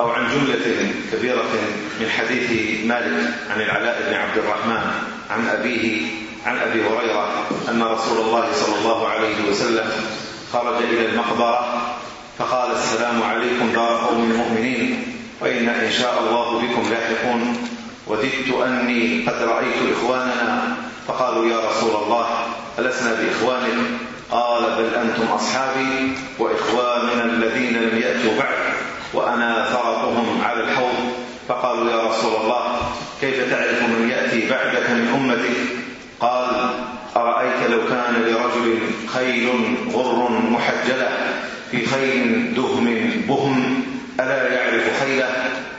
أو عن جملة كبيرة من حديث مالك عن العلاء بن عبد الرحمن عن أبيه عن أبي هريرة أن رسول الله صلى الله عليه وسلم خرج إلى المقبرة فقال السلام عليكم دار قوم المؤمنين وإن إن شاء الله بكم لاحقون وددت أني قد رأيت إخواننا فقالوا يا رسول الله ألسنا بإخوانك؟ قال بل أنتم أصحابي وإخواننا الذين لم يأتوا بعد. وأنا فرطهم على الحوض. فقالوا يا رسول الله كيف تعرف من يأتي بعدك من أمتك؟ قال أرأيت لو كان لرجل خيل غر محجلة في خيل دهم بهم ألا يعرف خيله؟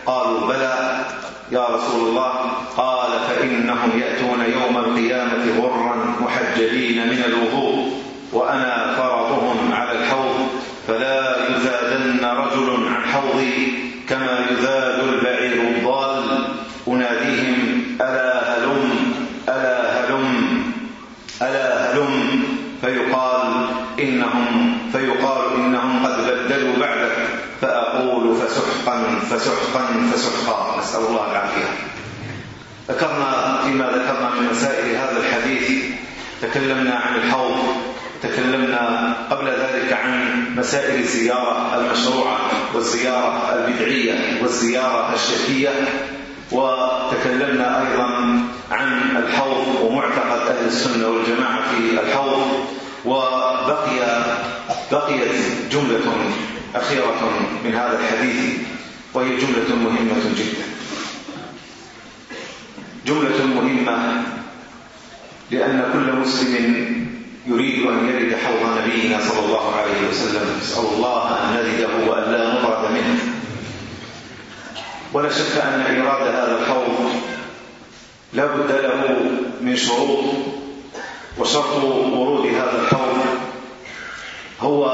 قالوا بلى. يا رسول الله قال فإنهم يأتون يوم القيامة غرا محجلين من الوضوء وأنا كما يذاد البعير الضال. أناديهم ألا هلم ألا هلم ألا هلم. فيقال إنهم فيقال إنهم قد بدلوا بعدك. فأقول فسحقا فسحقا فسحقا. نسأل الله العافية. ذكرنا فيما ذكرنا من مسائل هذا الحديث. تكلمنا عن الحوض. تكلمنا قبل ذلك عن مسائل الزيارة المشروعة والزيارة البدعية والزيارة الشركية وتكلمنا أيضا عن الحوض ومعتقد أهل السنة والجماعة في الحوض وبقي بقيت جملة أخيرة من هذا الحديث وهي جملة مهمة جدا. جملة مهمة لأن كل مسلم يريد أن يرد حوض نبينا صلى الله عليه وسلم. نسأل الله أن نرده وأن لا نطرد منه. ولا شك أن إيراد هذا الحوض لابد له من شروط وشرط ورود هذا الحوض هو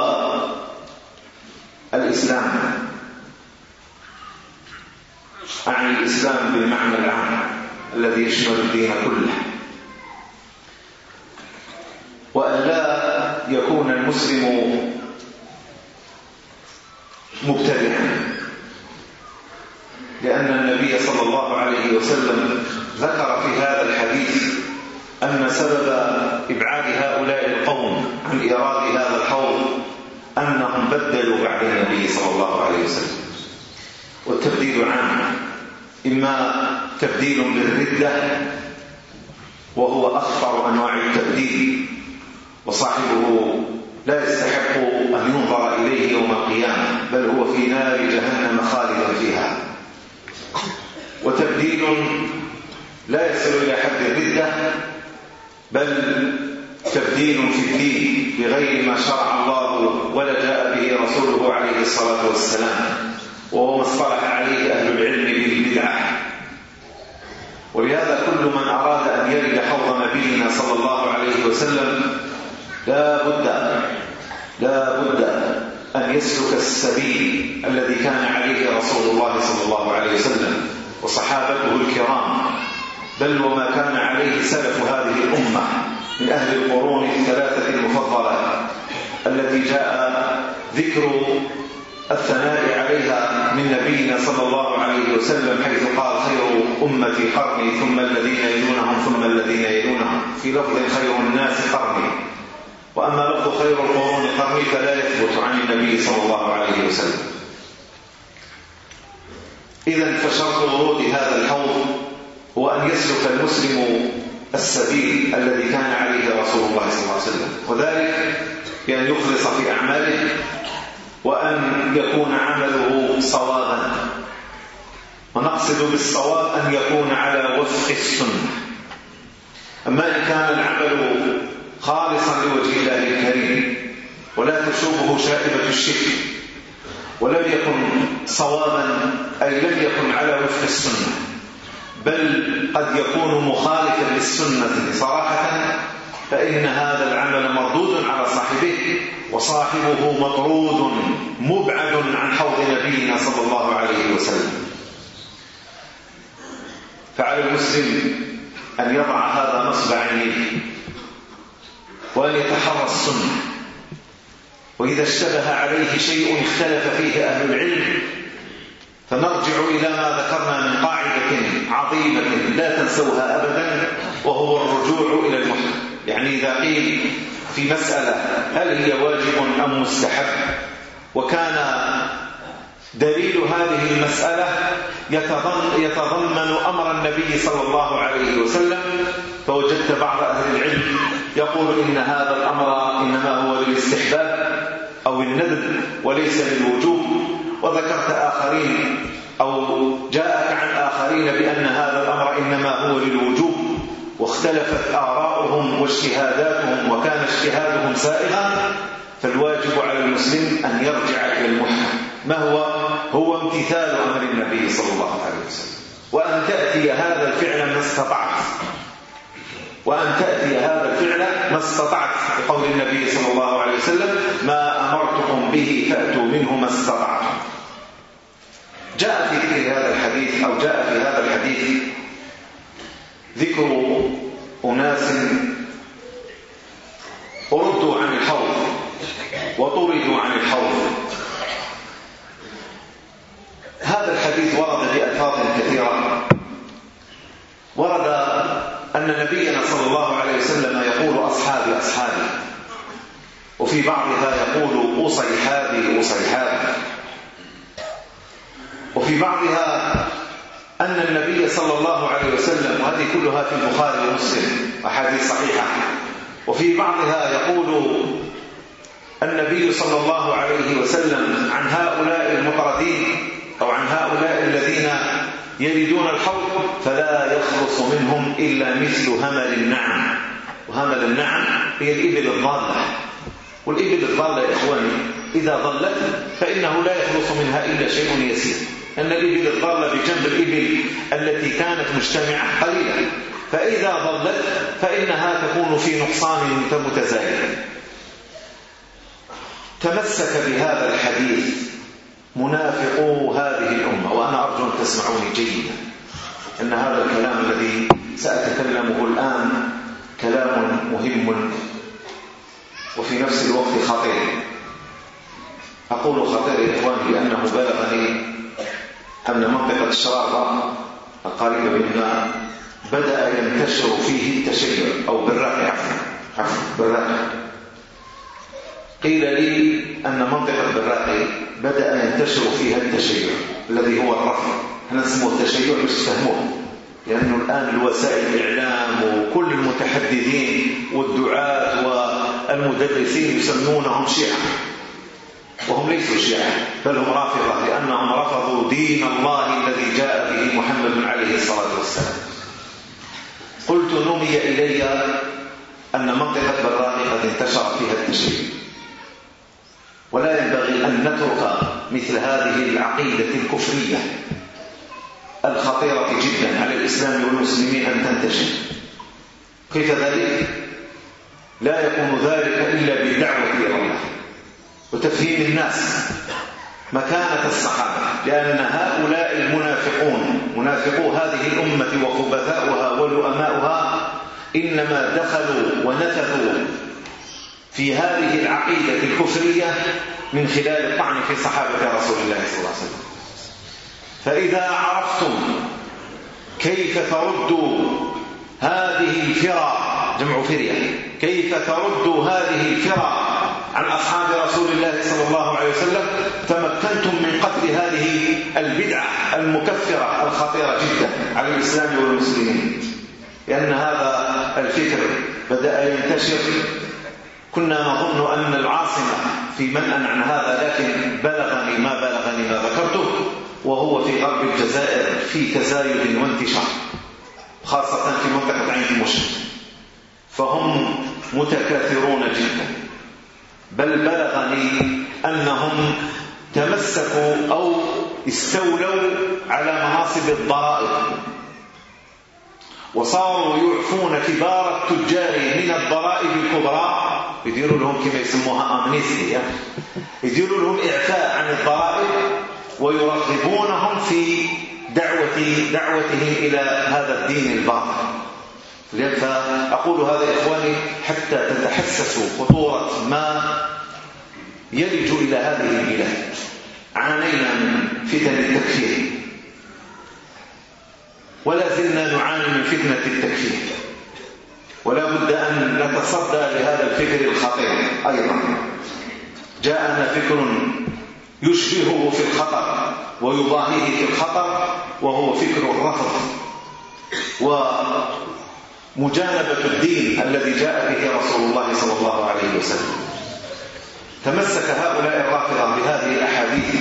الإسلام. أعني الإسلام بالمعنى العام الذي يشمل الدين كله. وأن لا يكون المسلم مبتدعا. لأن النبي صلى الله عليه وسلم ذكر في هذا الحديث أن سبب إبعاد هؤلاء القوم عن إيراد هذا الحوض أنهم بدلوا بعد النبي صلى الله عليه وسلم. والتبديل عام. إما تبديل بالردة وهو أخطر أنواع التبديل. وصاحبه لا يستحق أن ينظر إليه يوم القيامة بل هو في نار جهنم خالدا فيها. وتبديل لا يصل إلى حد الردة بل تبديل في الدين بغير ما شرع الله ولا جاء به رسوله عليه الصلاة والسلام وهو ما اصطلح عليه أهل العلم بالبدعة. ولهذا كل من أراد أن يرد حوض نبينا صلى الله عليه وسلم لا بد لا بد أن يسلك السبيل الذي كان عليه رسول الله صلى الله عليه وسلم وصحابته الكرام. بل وما كان عليه سلف هذه الأمة من أهل القرون الثلاثة المفضلة التي جاء ذكر الثناء عليها من نبينا صلى الله عليه وسلم حيث قال خير أمتي قرني ثم الذين يلونهم ثم الذين يلونهم. في لفظ خير الناس قرني. وأما لفظ خير القرون قرني فلا يثبت عن النبي صلى الله عليه وسلم. إذا فشرط ورود هذا الحوض هو أن يسلك المسلم السبيل الذي كان عليه رسول الله صلى الله عليه وسلم. وذلك بأن يخلص في أعماله وأن يكون عمله صوابا ونقصد بالصواب أن يكون على وفق السنة. أما إن كان العمل خالصا لوجه الله الكريم ولا تشوبه شائبة الشرك ولم يكن صوابا أي لم يكن على وفق السنة بل قد يكون مخالفا للسنة صراحة فإن هذا العمل مردود على صاحبه وصاحبه مطرود مبعد عن حوض نبينا صلى الله عليه وسلم. فعلى المسلم أن يضع هذا نصب عينيه. وأن يتحرى السنة. وإذا اشتبه عليه شيء اختلف فيه أهل العلم فنرجع إلى ما ذكرنا من قاعدة عظيمة لا تنسوها أبدا وهو الرجوع إلى المحكم يعني إذا قيل في مسألة هل هي واجب أم مستحب وكان دليل هذه المسألة يتضمن أمر النبي صلى الله عليه وسلم فوجدت بعض أهل العلم يقول إن هذا الأمر إنما هو للاستحباب أو الندب وليس للوجوب. وذكرت آخرين أو جاءك عن آخرين بأن هذا الأمر إنما هو للوجوب. واختلفت آراؤهم واجتهاداتهم وكان اجتهادهم سائغا. فالواجب على المسلم أن يرجع إلى المحكم. ما هو؟ هو امتثال أمر النبي صلى الله عليه وسلم. وأن تأتي هذا الفعل ما استطعت. وأن تأتي هذا الفعل ما استطعت بقول النبي صلى الله عليه وسلم ما أمرتكم به فأتوا منه ما استطعتم. جاء في ذكر هذا الحديث أو جاء في هذا الحديث ذكر أناس أردوا عن الحوض وطردوا عن الحوض هذا الحديث ورد بألفاظ كثيرة. ورد أن نبينا صلى الله عليه وسلم يقول أصحابي أصحابي. وفي بعضها يقول أصيحابي أصيحابي. وفي بعضها أن النبي صلى الله عليه وسلم وهذه كلها في البخاري ومسلم أحاديث صحيحة. وفي بعضها يقول النبي صلى الله عليه وسلم عن هؤلاء المطردين أو عن هؤلاء الذين يريدون الحوض فلا يخلص منهم إلا مثل همل النعم. وهمل النعم هي الإبل الضالة. والإبل الضالة يا إخواني إذا ضلت فإنه لا يخلص منها إلا شيء يسير. أن الإبل الضالة بجنب الإبل التي كانت مجتمعة قليلا فإذا ضلت فإنها تكون في نقصان متزايد. تمسك بهذا الحديث منافقو هذه الأمة وأنا أرجو أن تسمعوني جيدا. أن هذا الكلام الذي سأتكلمه الآن كلام مهم. وفي نفس الوقت خطير. أقول خطير إخوان لأنه بلغني أن منطقة الشرارة القريبة منا بدأ ينتشر فيه التشيع أو بالرأي عفوا عفوا بالرأي. قيل لي أن منطقة بالرأي بدأ ينتشر فيها التشيع الذي هو الرفع إحنا نسموه التشيع مش تفهموه لأنه الآن الوسائل الإعلام وكل المتحدثين والدعاة والمدرسين يسمونهم شيعة. وهم ليسوا شيعة بل هم رافضة لأنهم رفضوا دين الله الذي جاء به محمد عليه الصلاة والسلام. قلت نمي إلي أن منطقة براقي قد انتشر فيها التشيع. ولا ينبغي أن نترك مثل هذه العقيدة الكفرية الخطيرة جدا على الإسلام والمسلمين أن تنتشر كيف ذلك؟ لا يكون ذلك إلا بالدعوة إلى الله وتفهيم الناس مكانة الصحابة لأن هؤلاء المنافقون منافقو هذه الأمة وخبثاؤها ولؤماؤها إنما دخلوا ونتثوا في هذه العقيدة الكفرية من خلال الطعن في صحابة رسول الله صلى الله عليه وسلم. فإذا عرفتم كيف تردوا هذه الفرى جمع فرية كيف تردوا هذه الفرى عن أصحاب رسول الله صلى الله عليه وسلم تمكنتم من قتل هذه البدعة المكفرة الخطيرة جدا على الإسلام والمسلمين. لأن هذا الفكر بدأ ينتشر كنا نظن أن العاصمة في منأ عن هذا لكن بلغني ما بلغني ما ذكرته وهو في غرب الجزائر في تزايد وانتشار خاصة في منطقة عين المشرق. فهم متكاثرون جدا. بل بلغني أنهم تمسكوا أو استولوا على مناصب الضرائب. وصاروا يعفون كبار التجار من الضرائب الكبرى. يديروا لهم كما يسموها أمنيستيا يديروا لهم إعفاء عن الضرائب ويرغبونهم في دعوة دعوتهم إلى هذا الدين الباطل. لذلك أقول هذا إخواني حتى تتحسسوا خطورة ما يلج إلى هذه البلاد. عانينا من فتن التكفير. ولا زلنا نعاني من فتنة التكفير. ولا بد أن نتصدى لهذا الفكر الخطير. أيضا جاءنا فكر يشبهه في الخطر ويضاهيه في الخطر وهو فكر الرفض. ومجانبة الدين الذي جاء به رسول الله صلى الله عليه وسلم. تمسك هؤلاء الرافضة بهذه الأحاديث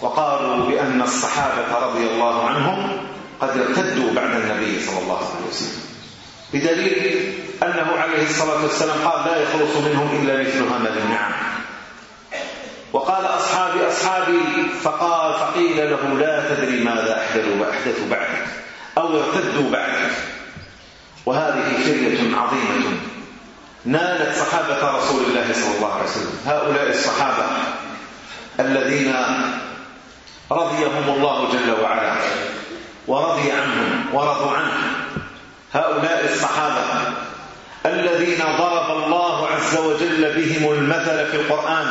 وقالوا بأن الصحابة رضي الله عنهم قد ارتدوا بعد النبي صلى الله عليه وسلم. بدليل أنه عليه الصلاة والسلام قال لا يخلص منهم إلا مثل هذا النعم. وقال أصحابي أصحابي فقال فقيل له لا تدري ماذا أحدثوا وأحدثوا بعد أو ارتدوا بعد. وهذه فرية عظيمة. نالت صحابة رسول الله صلى الله عليه وسلم. هؤلاء الصحابة الذين رضيهم الله جل وعلا ورضي عنهم ورضوا عنه. هؤلاء الصحابة الذين ضرب الله عز وجل بهم المثل في القرآن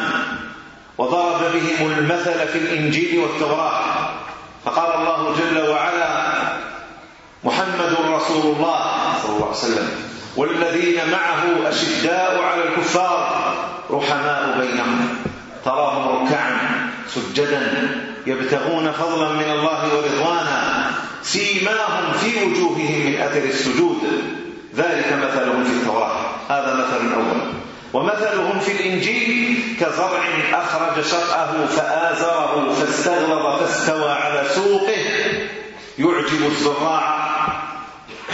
وضرب بهم المثل في الإنجيل والتوراة. فقال الله جل وعلا محمد رسول الله صلى الله عليه وسلم. والذين معه أشداء على الكفار رحماء بينهم. تراهم ركعا سجدا يبتغون فضلا من الله ورضا سيماهم في وجوههم من أثر السجود. ذلك مثلهم في التوراة. هذا مثل أول. ومثلهم في الإنجيل كزرع أخرج شرأه فآزره فاستغلظ فاستوى على سوقه. يعجب الزراع.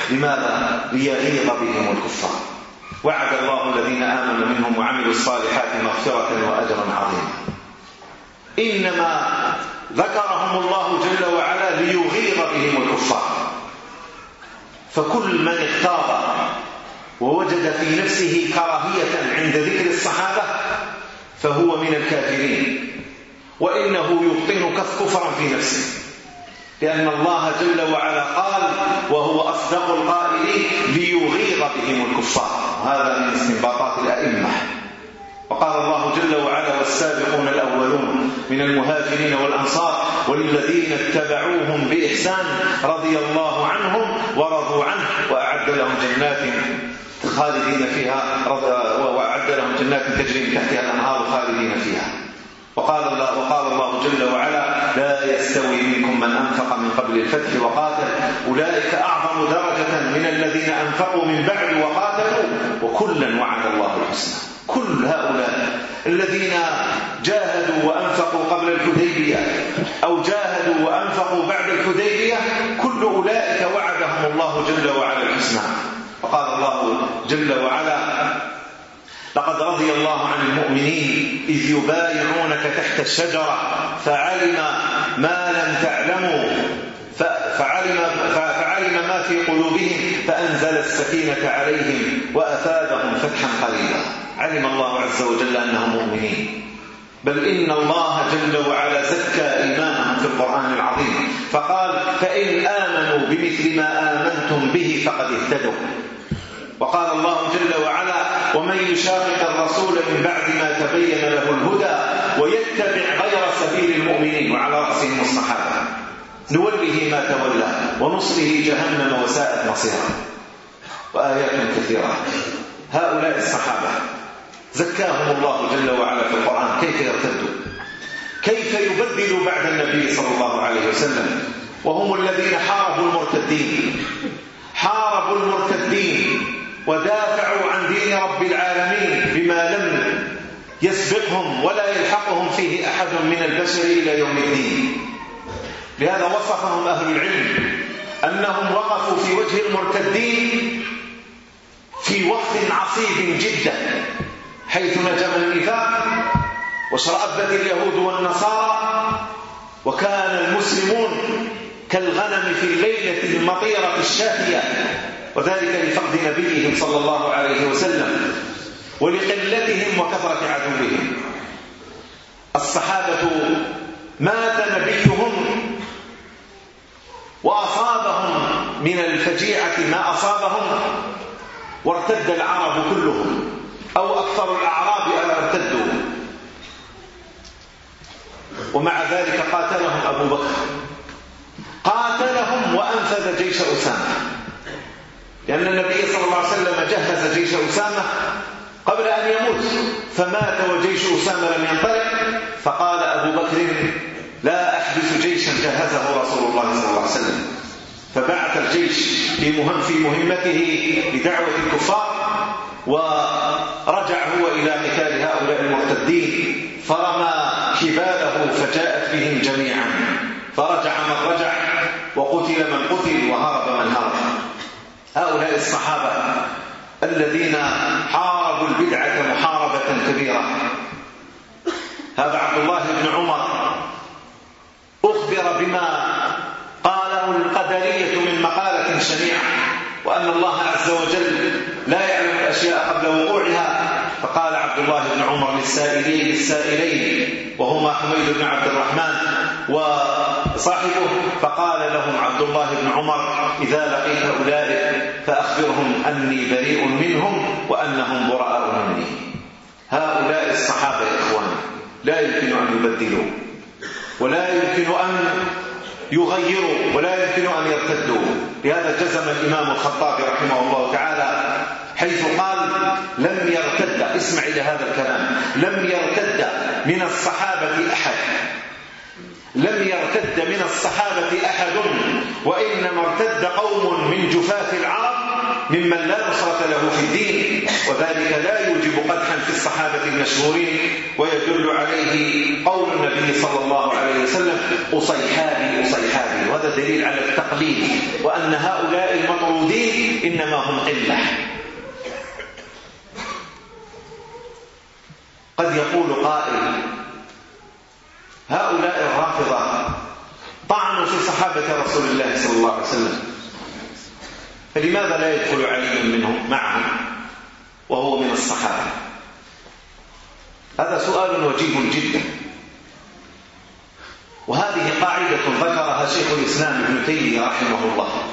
لماذا؟ ليغيظ بهم الكفار. وعد الله الذين آمنوا منهم وعملوا الصالحات مغفرة وأجرا عظيما. إنما ذكرهم الله جل وعلا ليغيظ بهم الكفار. فكل من اغتاظ ووجد في نفسه كراهية عند ذكر الصحابة فهو من الكافرين. وإنه يبطن كفرا في نفسه. لأن الله جل وعلا قال وهو أصدق القائلين ليغيظ بهم الكفار. هذا من استنباطات الأئمة. وقال الله جل وعلا والسابقون الأولون من المهاجرين والأنصار والذين اتبعوهم بإحسان رضي الله عنهم ورضوا عنه وأعد لهم جنات خالدين فيها وأعد لهم جنات تجري من تحتها الأنهار خالدين فيها. وقال الله, وقال الله جل وعلا لا يستوي منكم من أنفق من قبل الفتح وقاتل أولئك أعظم درجة من الذين أنفقوا من بعد وقاتلوا وكلا وعد الله الحسنى. كل هؤلاء الذين جاهدوا وأنفقوا قبل الحديبية أو جاهدوا وأنفقوا بعد الحديبية كل أولئك وعدهم الله جل وعلا الحسنى. فقال الله جل وعلا لقد رضي الله عن المؤمنين إذ يبايعونك تحت الشجرة فعلم ما لم تعلموا فعلم, فعلم ما في قلوبهم فأنزل السكينة عليهم وأثابهم فتحا قليلا علم الله عز وجل أنهم مؤمنين. بل إن الله جل وعلا زكى إيمانهم في القرآن العظيم. فقال فإن آمنوا بمثل ما آمنتم به فقد اهتدوا. وقال الله جل وعلا ومن يشاقق الرسول من بعد ما تبين له الهدى ويتبع غير سبيل المؤمنين وعلى رأسهم الصحابة. نوله ما تولى ونصله جهنم وساءت مصيرا. وآيات كثيرة. هؤلاء الصحابة زكاهم الله جل وعلا في القرآن. كيف يرتدوا كيف يبدلوا بعد النبي صلى الله عليه وسلم؟ وهم الذين حاربوا المرتدين. حاربوا المرتدين ودافعوا عن دين رب العالمين بما لم يسبقهم ولا يلحقهم فيه أحد من البشر إلى يوم الدين. لهذا وصفهم أهل العلم أنهم وقفوا في وجه المرتدين في وقت عصيب جدا. حيث نجم الإيثار وشرأبت اليهود والنصارى وكان المسلمون كالغنم في الليلة المطيرة الشافية وذلك لفقد نبيهم صلى الله عليه وسلم ولقلتهم وكثرة عدوهم. الصحابة مات نبيهم وأصابهم من الفجيعة ما أصابهم وارتد العرب كلهم. أو أكثر الأعراب أن ارتدوا. ومع ذلك قاتلهم أبو بكر. قاتلهم وأنفذ جيش أسامة. لأن النبي صلى الله عليه وسلم جهز جيش أسامة قبل أن يموت. فمات وجيش أسامة لم ينطلق. فقال أبو بكر لا أحدث جيشا جهزه رسول الله صلى الله عليه وسلم. فبعث الجيش في مهم في مهمته لدعوة الكفار. ورجع هو إلى قتال هؤلاء المرتدين فرمى كباله فجاءت بهم جميعا. فرجع من رجع وقتل من قتل وهرب من هرب. هؤلاء الصحابة الذين حاربوا البدعة محاربة كبيرة. هذا عبد الله بن عمر أخبر بما قاله القدرية من مقالة شنيعة وأن الله عز وجل لا يعلم الأشياء قبل وقوعها. فقال عبد الله بن عمر للسائلين للسائلين وهما حميد بن عبد الرحمن وصاحبه. فقال لهم عبد الله بن عمر إذا لقيت أولئك فأخبرهم أني بريء منهم وأنهم براء مني. هؤلاء الصحابة إخوان لا يمكن أن يبدلوا ولا يمكن أن يغيروا ولا يمكن أن يرتدوا. لهذا جزم الإمام الخطاب رحمه الله تعالى حيث قال لم يرتد. اسمع إلى هذا الكلام. لم يرتد من الصحابة أحد. لم يرتد من الصحابة أحد وإنما ارتد قوم من جفاة العرب ممن لا نصرة له في الدين وذلك لا يوجب قدحا في الصحابة المشهورين ويدل عليه قول النبي صلى الله عليه وسلم أصيحابي أصيحابي. وهذا دليل على التقليد وأن هؤلاء المطرودين إنما هم قلة. قد يقول قائل هؤلاء الرافضة طعنوا في صحابة رسول الله صلى الله عليه وسلم. فلماذا لا يدخل علي منهم معهم وهو من الصحابة؟ هذا سؤال وجيه جدا. وهذه قاعدة ذكرها شيخ الإسلام ابن تيمية رحمه الله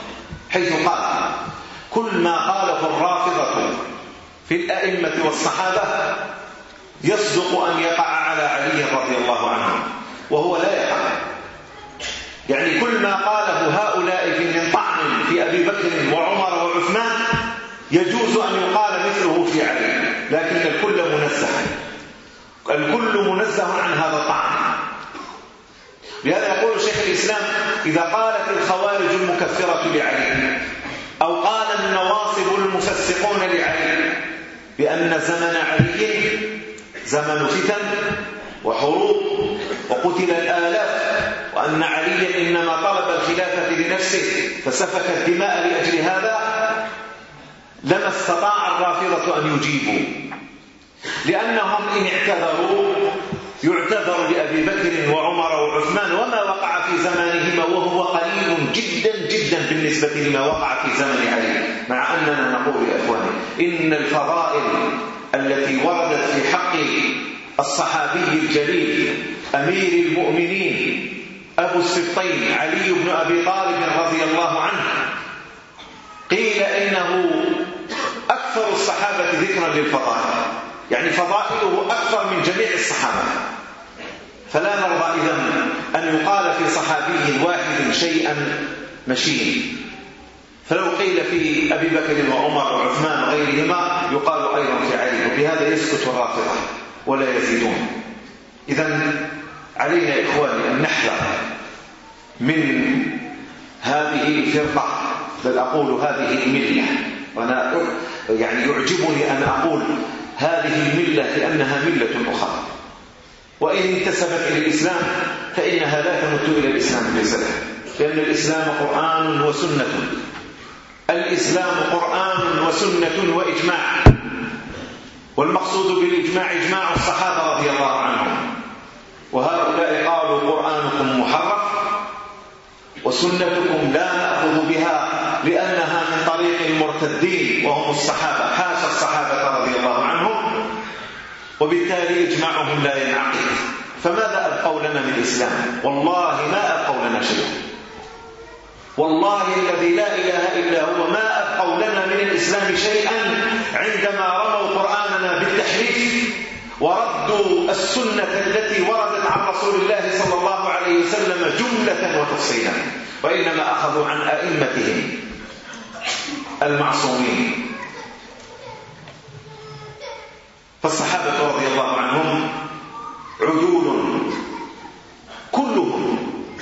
حيث قال كل ما قاله الرافضة في الأئمة والصحابة يصدق أن يقع على علي رضي الله عنه وهو لا يقع. يعني كل ما قاله هؤلاء من طعن في أبي بكر وعمر وعثمان يجوز أن يقال مثله في علي لكن الكل منزه. الكل منزه عن هذا الطعن. لهذا يقول شيخ الإسلام إذا قالت الخوارج المكفرة لعلي أو قال النواصب المفسقون لعلي بأن زمن علي زمن فتن وحروب وقتل الآلاف وأن عليا إنما طلب الخلافة لنفسه فسفك الدماء لأجل هذا لما استطاع الرافضة أن يجيبوا لأنهم إن اعتذروا يعتذر لأبي بكر وعمر وعثمان وما وقع في زمانهما وهو قليل جدا جدا بالنسبة لما وقع في زمن علي مع أننا نقول يا إخواني إن الفضائل التي وردت في حق الصحابي الجليل أمير المؤمنين أبو السبطين علي بن أبي طالب رضي الله عنه. قيل إنه أكثر الصحابة ذكرا للفضائل يعني فضائله أكثر من جميع الصحابة. فلا نرضى إذن أن يقال في صحابي واحد شيئا مشين. فلو قيل في أبي بكر وعمر وعثمان وغيرهما يقال أيضا في عائلة بهذا يسكت الرافضة ولا يزيدون. إذا علينا إخواني أن نحذر من هذه الفرقة بل أقول هذه الملة. وأنا يعني يعجبني أن أقول هذه الملة لأنها ملة أخرى. وإن انتسبت إلى الإسلام فإنها لا تمت إلى الإسلام بسلام لأن الإسلام قرآن وسنة. الإسلام قرآن وسنة وإجماع. والمقصود بالإجماع إجماع الصحابة رضي الله عنهم. وهؤلاء قالوا قرآنكم محرف وسنتكم لا نأخذ بها لأنها من طريق المرتدين وهم الصحابة حاشا الصحابة رضي الله عنهم. وبالتالي إجماعهم لا ينعقد. فماذا أبقوا لنا من الإسلام والله ما أبقوا لنا شيء والله الذي لا إله إلا هو ما قولنا من الإسلام شيئا عندما رموا قرآننا بالتحريف وردوا السنة التي وردت عن رسول الله صلى الله عليه وسلم جملة وتفصيلا وإنما أخذوا عن أئمتهم المعصومين. فالصحابة رضي الله عنهم عدول كلهم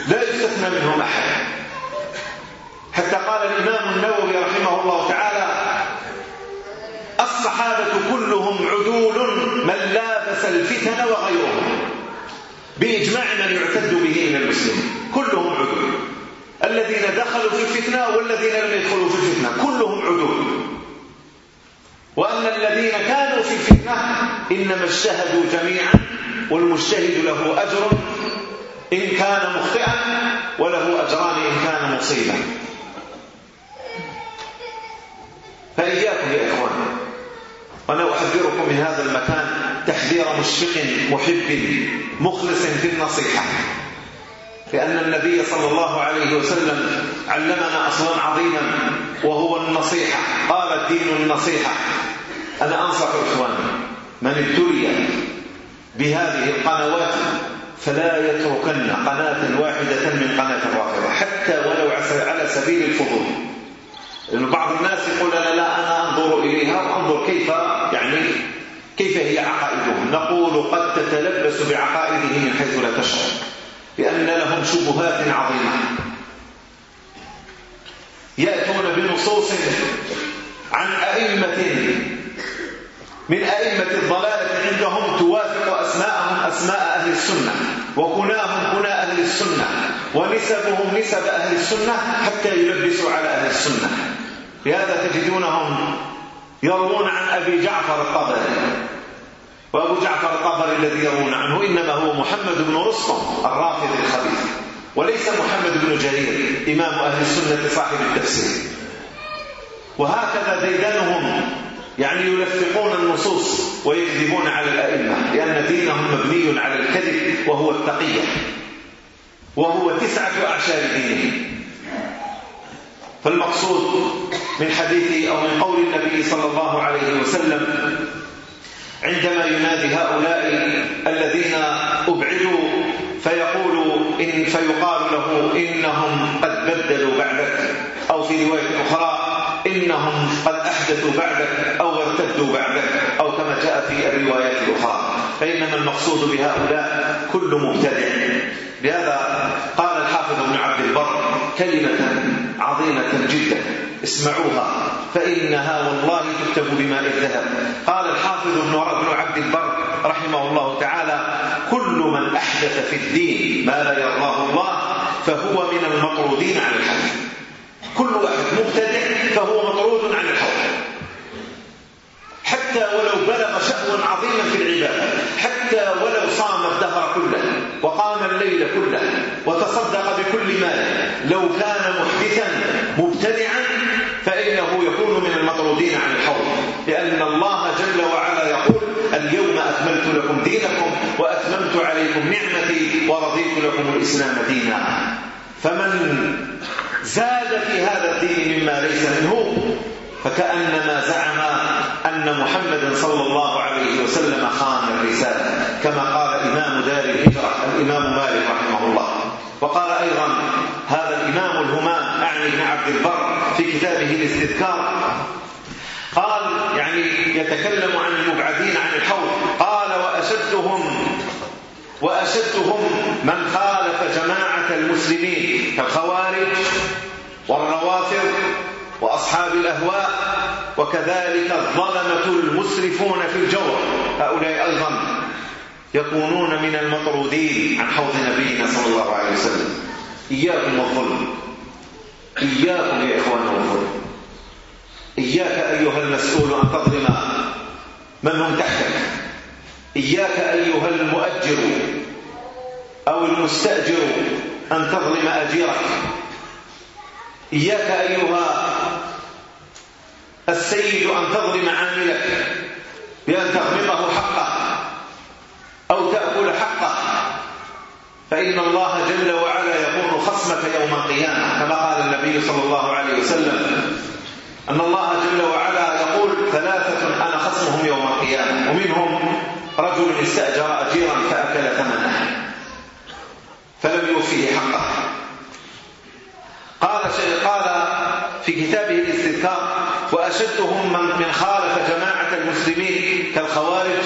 لا يستثنى منهم أحد. حتى قال الإمام النووي رحمه الله تعالى الصحابة كلهم عدول من لابس الفتن وغيرهم. بإجماع من يعتد به من المسلمين كلهم عدول. الذين دخلوا في الفتنة والذين لم يدخلوا في الفتنة كلهم عدول. وأن الذين كانوا في الفتنة إنما اجتهدوا جميعا والمجتهد له أجر إن كان مخطئا وله أجران إن كان مصيبا. فإياكم يا إخوان وأنا أحذركم من هذا المكان تحذير مشفق محب مخلص في النصيحة. لأن النبي صلى الله عليه وسلم علمنا أصلا عظيما وهو النصيحة. قال الدين النصيحة. أنا أنصح إخوان من ابتلي بهذه القنوات فلا يتركن قناة واحدة من قناة الرافضة حتى ولو على سبيل الفضول. لأنه بعض الناس يقول لا لا أنا أنظر إليها وأنظر كيف يعني كيف هي عقائدهم. نقول قد تتلبس بعقائده من حيث لا تشعر لأن لهم شبهات عظيمة. يأتون بنصوص عن أئمة من أئمة الضلالة عندهم توافق أسماءهم أسماء أهل السنة وكناهم كنا أهل السنة ونسبهم نسب أهل السنة حتى يلبسوا على أهل السنة. لهذا تجدونهم يرون عن أبي جعفر الطبري. وأبو جعفر الطبري الذي يرون عنه إنما هو محمد بن رستم الرافض الخبيث وليس محمد بن جرير إمام أهل السنة صاحب التفسير. وهكذا ديدنهم يعني يلفقون النصوص ويكذبون على الأئمة لأن دينهم مبني على الكذب وهو التقية وهو تسعة أعشار دينهم. فالمقصود من حديث أو من قول النبي صلى الله عليه وسلم عندما ينادي هؤلاء الذين أبعدوا فيقول إن فيقال له إنهم قد بدلوا بعدك. أو في رواية أخرى إنهم قد أحدثوا بعدك أو ارتدوا بعدك. أو كما جاء في الروايات الأخرى. فإنما المقصود بهؤلاء كل مبتدع. لهذا قال الحافظ بن عبد البر كلمة عظيمة جدا. اسمعوها. فإنها والله تكتب بماء الذهب. قال الحافظ ابن عبد البر رحمه الله تعالى كل من أحدث في الدين ما لا يرضاه الله فهو من المطرودين عن الحق. كل واحد مبتدع فهو مطرود عن الحق. حتى ولو بلغ شأوا عظيما في العبادة حتى ولو صام الدهر كله وقام الليل كله وتصدق بكل مال لو كان محدثا مبتدعا فإنه يكون من المطرودين عن الحوض. لأن الله جل وعلا يقول اليوم أكملت لكم دينكم وأتممت عليكم نعمتي ورضيت لكم الإسلام دينا. فمن زاد في هذا الدين مما ليس منه فكأنما زعم أن محمدا صلى الله عليه وسلم خان الرسالة كما قال إمام دار الهجرة الإمام مالك رحمه الله. وقال أيضا هذا الإمام الهمام أعني بن عبد البر في كتابه الاستذكار. قال يعني يتكلم عن المبعدين عن الحوض قال وأشدهم وأشدهم من خالف جماعة المسلمين كالخوارج والروافض وأصحاب الأهواء وكذلك الظلمة المسرفون في الجور هؤلاء أيضا يكونون من المطرودين عن حوض نبينا صلى الله عليه وسلم. إياكم والظلم. إياكم يا إخوان والظلم. إياك أيها المسؤول أن تظلم من هم تحتك. إياك أيها المؤجر أو المستأجر أن تظلم أجيرك. إياك أيها السيد أن تظلم عاملك بأن تغمضه حقه أو تأكل حقه فإن الله جل وعلا يقر خصمك يوم القيامة كما قال النبي صلى الله عليه وسلم. أن الله جل وعلا يقول ثلاثة أنا خصمهم يوم القيامة ومنهم رجل استأجر أجيرا فأكل ثمنه فلم يوفيه حقه. قال قال في كتابه الاستذكار وأشدهم من, من خالف جماعة المسلمين كالخوارج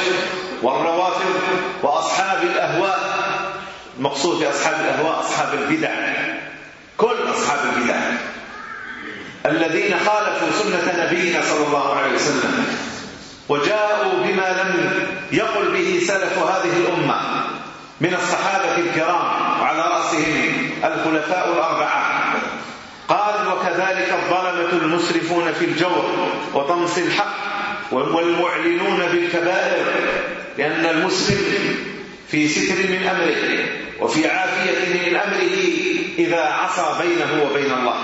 والروافض وأصحاب الأهواء. المقصود في أصحاب الأهواء أصحاب البدع كل أصحاب البدع. الذين خالفوا سنة نبينا صلى الله عليه وسلم وجاءوا بما لم يقل به سلف هذه الأمة من الصحابة الكرام وعلى رأسهم الخلفاء الأربعة. قال وكذلك الظلمة المسرفون في الجور وطمس الحق والمعلنون بالكبائر لأن المسلم في ستر من أمره وفي عافية من أمره إذا عصى بينه وبين الله.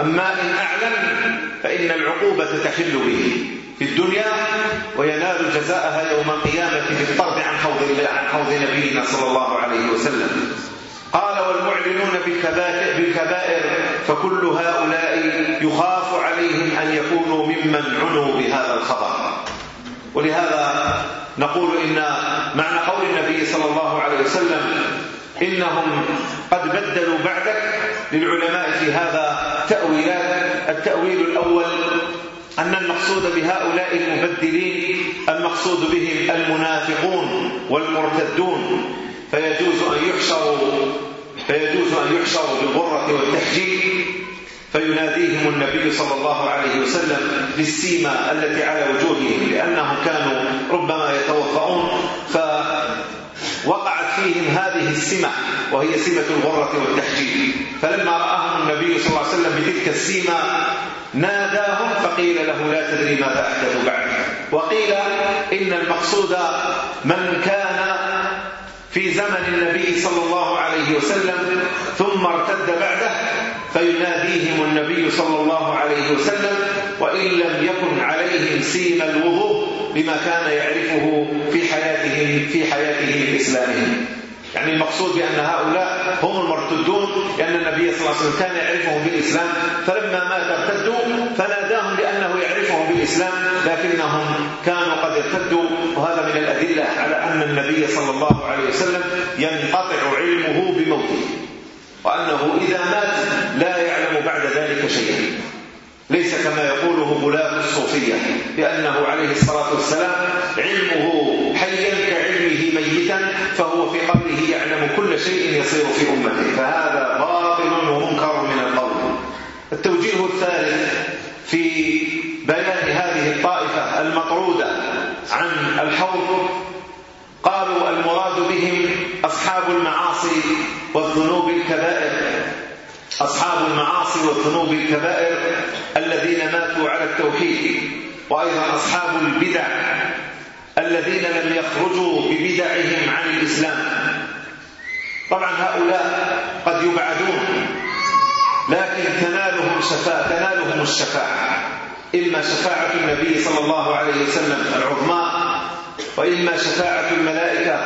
أما إن أعلم فإن العقوبة تحل به في الدنيا وينال جزاءها يوم القيامة بالطرد عن حوض, عن حوض نبينا صلى الله عليه وسلم. قال والمعلنون بالكبائر فكل هؤلاء يخاف عليهم أن يكونوا ممن عنوا بهذا الخبر. ولهذا نقول إن معنى قول النبي صلى الله عليه وسلم إنهم قد بدلوا بعدك للعلماء في هذا تأويلات. التأويل الأول أن المقصود بهؤلاء المبدلين المقصود بهم المنافقون والمرتدون. فيجوز أن يحشروا فيجوز أن يحشروا بالغرة والتحجيل فيناديهم النبي صلى الله عليه وسلم بالسيما التي على وجوههم لأنهم كانوا ربما يتوضؤون فوقعت فيهم هذه السمة وهي سمة الغرة والتحجيل فلما رآهم النبي صلى الله عليه وسلم بتلك السيمة ناداهم فقيل له لا تدري ماذا أحدث بعد. وقيل إن المقصود من كان في زمن النبي صلى الله عليه وسلم ثم ارتد بعده فيناديهم النبي صلى الله عليه وسلم وإن لم يكن عليهم سيم الوضوء بما كان يعرفه في حياته في حياته الإسلامية. يعني المقصود بأن هؤلاء هم المرتدون لأن النبي صلى الله عليه وسلم كان يعرفهم بالإسلام. فلما مات ارتدوا فناداهم بأنه يعرفهم بالإسلام لكنهم كانوا قد ارتدوا. وهذا من الأدلة على أن النبي صلى الله عليه وسلم ينقطع علمه بموته وأنه إذا مات لا يعلم بعد ذلك شيئا. ليس كما يقوله بلاد الصوفية لأنه عليه الصلاة والسلام علمه فهو في قبره يعلم كل شيء يصير في أمته. فهذا باطل ومنكر من القول. التوجيه الثالث في بيان هذه الطائفة المطرودة عن الحوض قالوا المراد بهم أصحاب المعاصي والذنوب الكبائر. أصحاب المعاصي والذنوب الكبائر الذين ماتوا على التوحيد وأيضا أصحاب البدع. الذين لم يخرجوا ببدعهم عن الإسلام. طبعا هؤلاء قد يبعدون لكن تنالهم شفاء تنالهم الشفاعة. إما شفاعة النبي صلى الله عليه وسلم العظماء وإما شفاعة الملائكة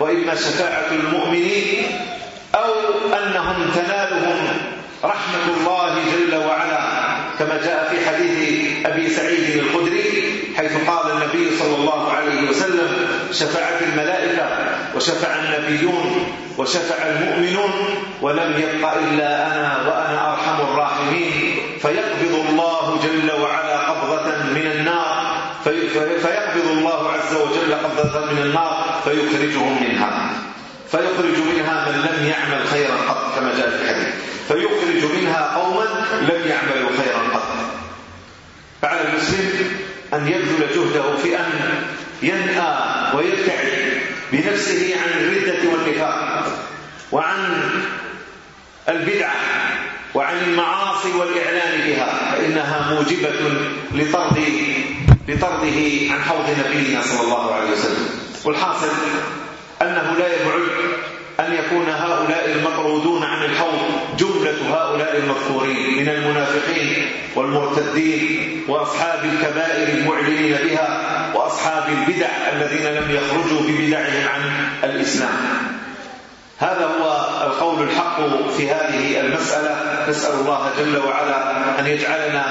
وإما شفاعة المؤمنين أو أنهم تنالهم رحمة الله جل وعلا. كما جاء في حديث أبي سعيد الخدري حيث قال النبي صلى الله عليه وسلم شفعت الملائكة وشفع النبيون وشفع المؤمنون ولم يبقى إلا أنا وأنا أرحم الراحمين فيقبض الله جل وعلا قبضة من النار فيقبض الله عز وجل قبضة من النار فيخرجهم منها فيخرج منها من لم يعمل خيرا قط كما جاء في الحديث فيخرج منها قوما لم يعملوا خيرا فعلى المسلم أن يبذل جهده في أن ينأى ويبتعد بنفسه عن الردة والنفاق وعن البدعة وعن المعاصي والإعلان بها فإنها موجبة لطرد لطرده عن حوض نبينا صلى الله عليه وسلم. والحاصل أن يكون هؤلاء المطرودون عن الحوض جملة هؤلاء المذكورين من المنافقين والمرتدين وأصحاب الكبائر المعلنين بها وأصحاب البدع الذين لم يخرجوا ببدعهم عن الإسلام. هذا هو القول الحق في هذه المسألة. نسأل الله جل وعلا أن يجعلنا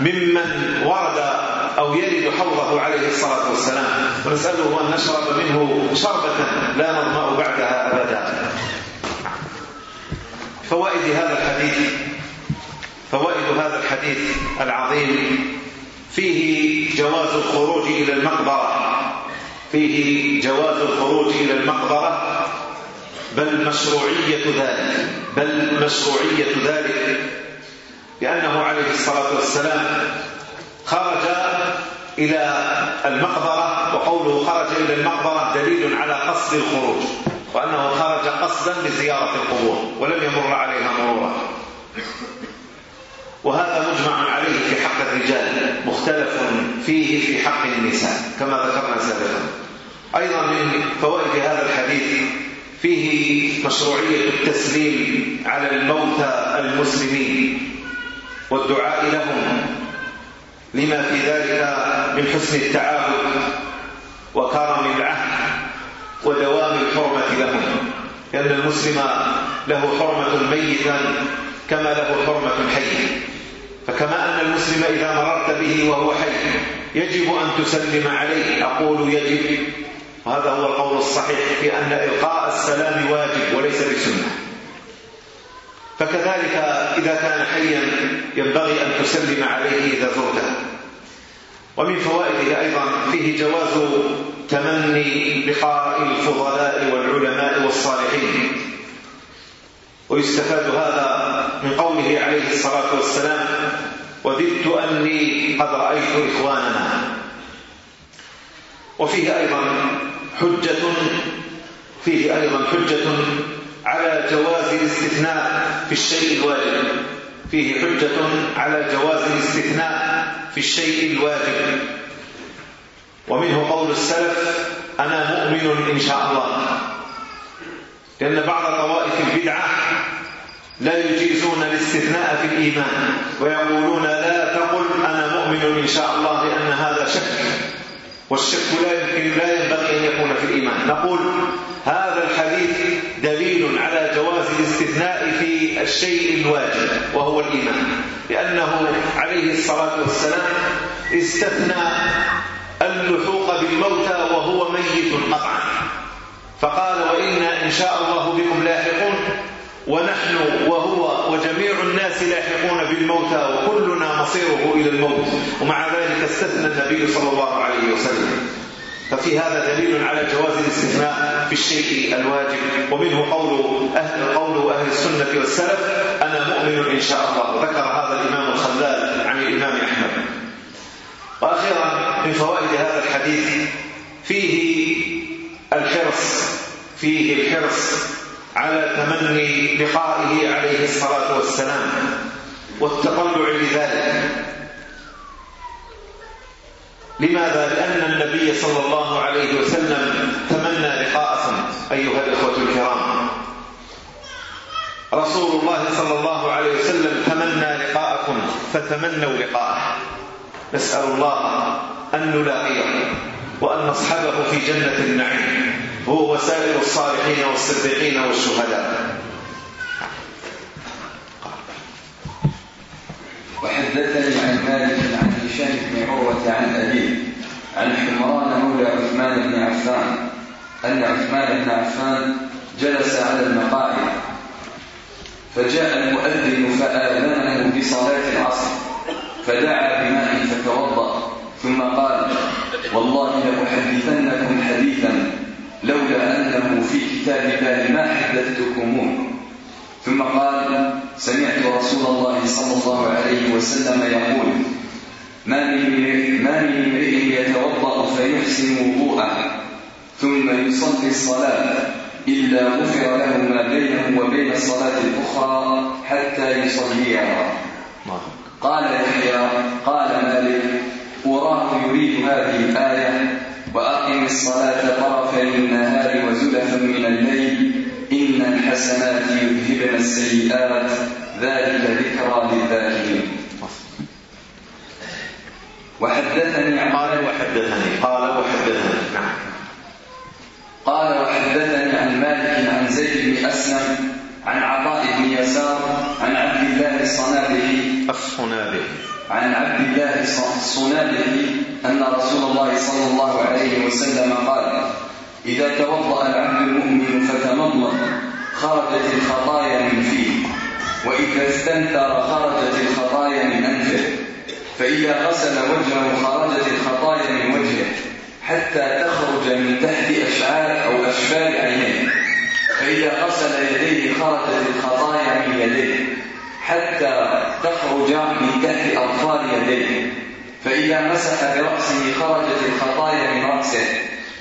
ممن ورد أو يلد حوضه عليه الصلاة والسلام ونسأله أن نشرب منه شربة لا نظمأ بعدها أبدا. فوائد هذا الحديث فوائد هذا الحديث العظيم فيه جواز الخروج إلى المقبرة فيه جواز الخروج إلى المقبرة بل مشروعية ذلك بل مشروعية ذلك لأنه عليه الصلاة والسلام خرج إلى المقبرة وقوله خرج إلى المقبرة دليل على قصد الخروج وأنه خرج قصدا لزيارة القبور ولم يمر عليها مرورا. وهذا مجمع عليه في حق الرجال مختلف فيه في حق النساء كما ذكرنا سابقا. أيضا من فوائد هذا الحديث فيه مشروعية التسليم على الموتى المسلمين والدعاء لهم لما في ذلك من حسن التعاهد وكرم العهد ودوام الحرمة لهم. لأن المسلم له حرمة ميتا كما له حرمة حي فكما أن المسلم إذا مررت به وهو حي يجب أن تسلم عليه. أقول يجب. وهذا هو القول الصحيح في أن إلقاء السلام واجب وليس بسنة. فكذلك إذا كان حيا ينبغي أن تسلم عليه إذا زرته ومن فوائده أيضا فيه جواز تمني لقاء الفضلاء والعلماء والصالحين. ويستفاد هذا من قوله عليه الصلاة والسلام وددت أني قد رأيت إخواننا. وفيه أيضا حجة فيه أيضا حجة على جواز الاستثناء في الشيء الواجب. فيه حجة على جواز الاستثناء في الشيء الواجب. ومنه قول السلف أنا مؤمن إن شاء الله. لأن بعض طوائف البدعة لا يجيزون الاستثناء في الإيمان ويقولون لا تقل أنا مؤمن إن شاء الله لأن هذا شك. والشك لا يمكن لا ينبغي أن يكون في الإيمان. نقول هذا الحديث دليل على جواز الاستثناء في الشيء الواجب وهو الإيمان. لأنه عليه الصلاة والسلام استثنى اللحوق بالموتى وهو ميت قطعا. فقال وإنا إن شاء الله بكم لاحقون. ونحن وهو وجميع الناس لاحقون بالموتى وكلنا مصيره إلى الموت. ومع ذلك استثنى النبي صلى الله عليه وسلم. ففي هذا دليل على جواز الاستثناء في الشيء الواجب. ومنه قول أهل, قول أهل السنة والسلف أنا مؤمن إن شاء الله. ذكر هذا الإمام الخلال عن الإمام أحمد. وأخيرا من فوائد هذا الحديث فيه الحرص فيه الحرص على تمني لقائه عليه الصلاة والسلام والتطلع لذلك. لماذا؟ لأن النبي صلى الله عليه وسلم تمنى لقاءكم أيها الإخوة الكرام. رسول الله صلى الله عليه وسلم تمنى لقاءكم فتمنوا لقاءه. نسأل الله أن نلاقيه وأن نصحبه في جنة النعيم. وسائر الصالحين والصديقين والشهداء. وحدثني عن مالك عن هشام بن عروة عن أبيه عن حمران مولى عثمان بن عفان أن عثمان بن عفان جلس على المقاعد فجاء المؤذن فآذنه بصلاة العصر فدعا بماء فتوضأ ثم قال والله لأحدثنكم حديثا لولا أنه في كتاب الله ما حدثتكموه. ثم قال سمعت رسول الله صلى الله عليه وسلم يقول ما من امرئ يتوضأ فيحسن وضوءه ثم يصلي الصلاة إلا غفر له ما بينه وبين الصلاة الأخرى حتى يصليها. قال يحيى قال مالك وراه يريد هذه الآية وأقم الصلاة طرفي النهار وزلفا من الليل. إن الحسنات يذهبن السيئات. ذلك ذكرى للذاكرين. وحدثني قال وحدثني. قال وحدثني. نعم. قال وحدثني عن مالك عن زيد بن أسلم عن عطاء بن يسار عن عبد الله الصنابحي الصنابحي عن عبد الله الصنابحي أن رسول الله صلى الله عليه وسلم قال إذا توضأ العبد المؤمن فتمضمض خرجت الخطايا من فيه وإذا استنثر خرجت الخطايا من أنفه فإذا غسل وجهه خرجت الخطايا من وجهه حتى تخرج من تحت أشعار أو أشفال عينيه فإذا غسل يديه خرجت الخطايا من يديه. حتى تخرج من تحت أطفال يديه فإذا مسح برأسه خرجت الخطايا من رأسه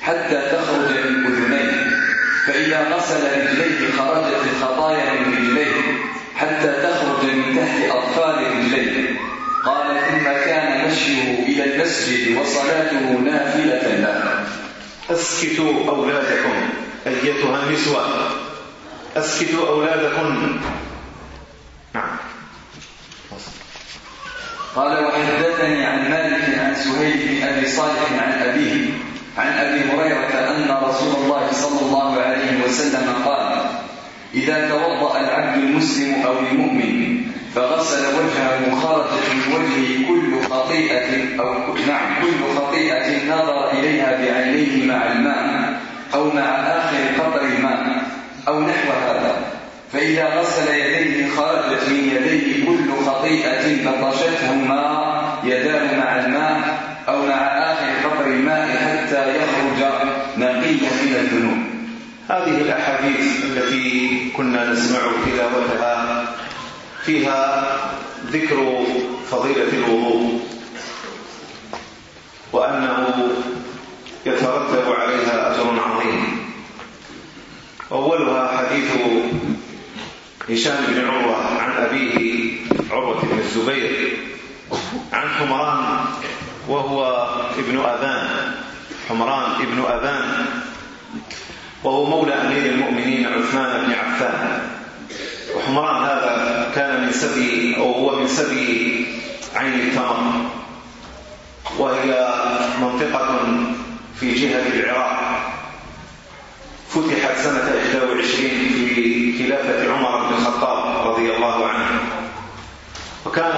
حتى تخرج من أذنيه. فإذا غسل رجليه خرجت الخطايا من رجليه حتى تخرج من تحت أطفال رجليه. قال ثم كان مشيه إلى المسجد وصلاته نافلة له. أسكتوا أولادكم. أيتها النسوة. أسكتوا أولادكم قال وحدثني عن مالك عن سهيل بن أبي صالح عن أبيه عن أبي هريرة أن رسول الله صلى الله عليه وسلم قال إذا توضأ العبد المسلم أو المؤمن فغسل وجهه خرجت من وجهه كل خطيئة أو نعم كل خطيئة نظر إليها بعينيه مع الماء أو مع آخر قطر الماء أو نحو هذا. فإذا غسل يديه خرجت من يديه كل خطيئة بطشتهما يداه مع الماء أو مع آخر قطر الماء حتى يخرج نقيا من الذنوب. هذه الأحاديث التي كنا نسمع تلاوتها فيها ذكر فضيلة الوضوء. وأنه يترتب عليها أجر عظيم. أولها حديث هشام بن عروة عن أبيه عروة بن الزبير عن حمران وهو ابن أذان حمران ابن أذان وهو مولى أمير المؤمنين عثمان بن عفان. وحمران هذا كان من سبي أو هو من سبي عين التمر. وهي منطقة في جهة العراق. فتحت سنة 21 في خلافة عمر بن الخطاب رضي الله عنه. وكان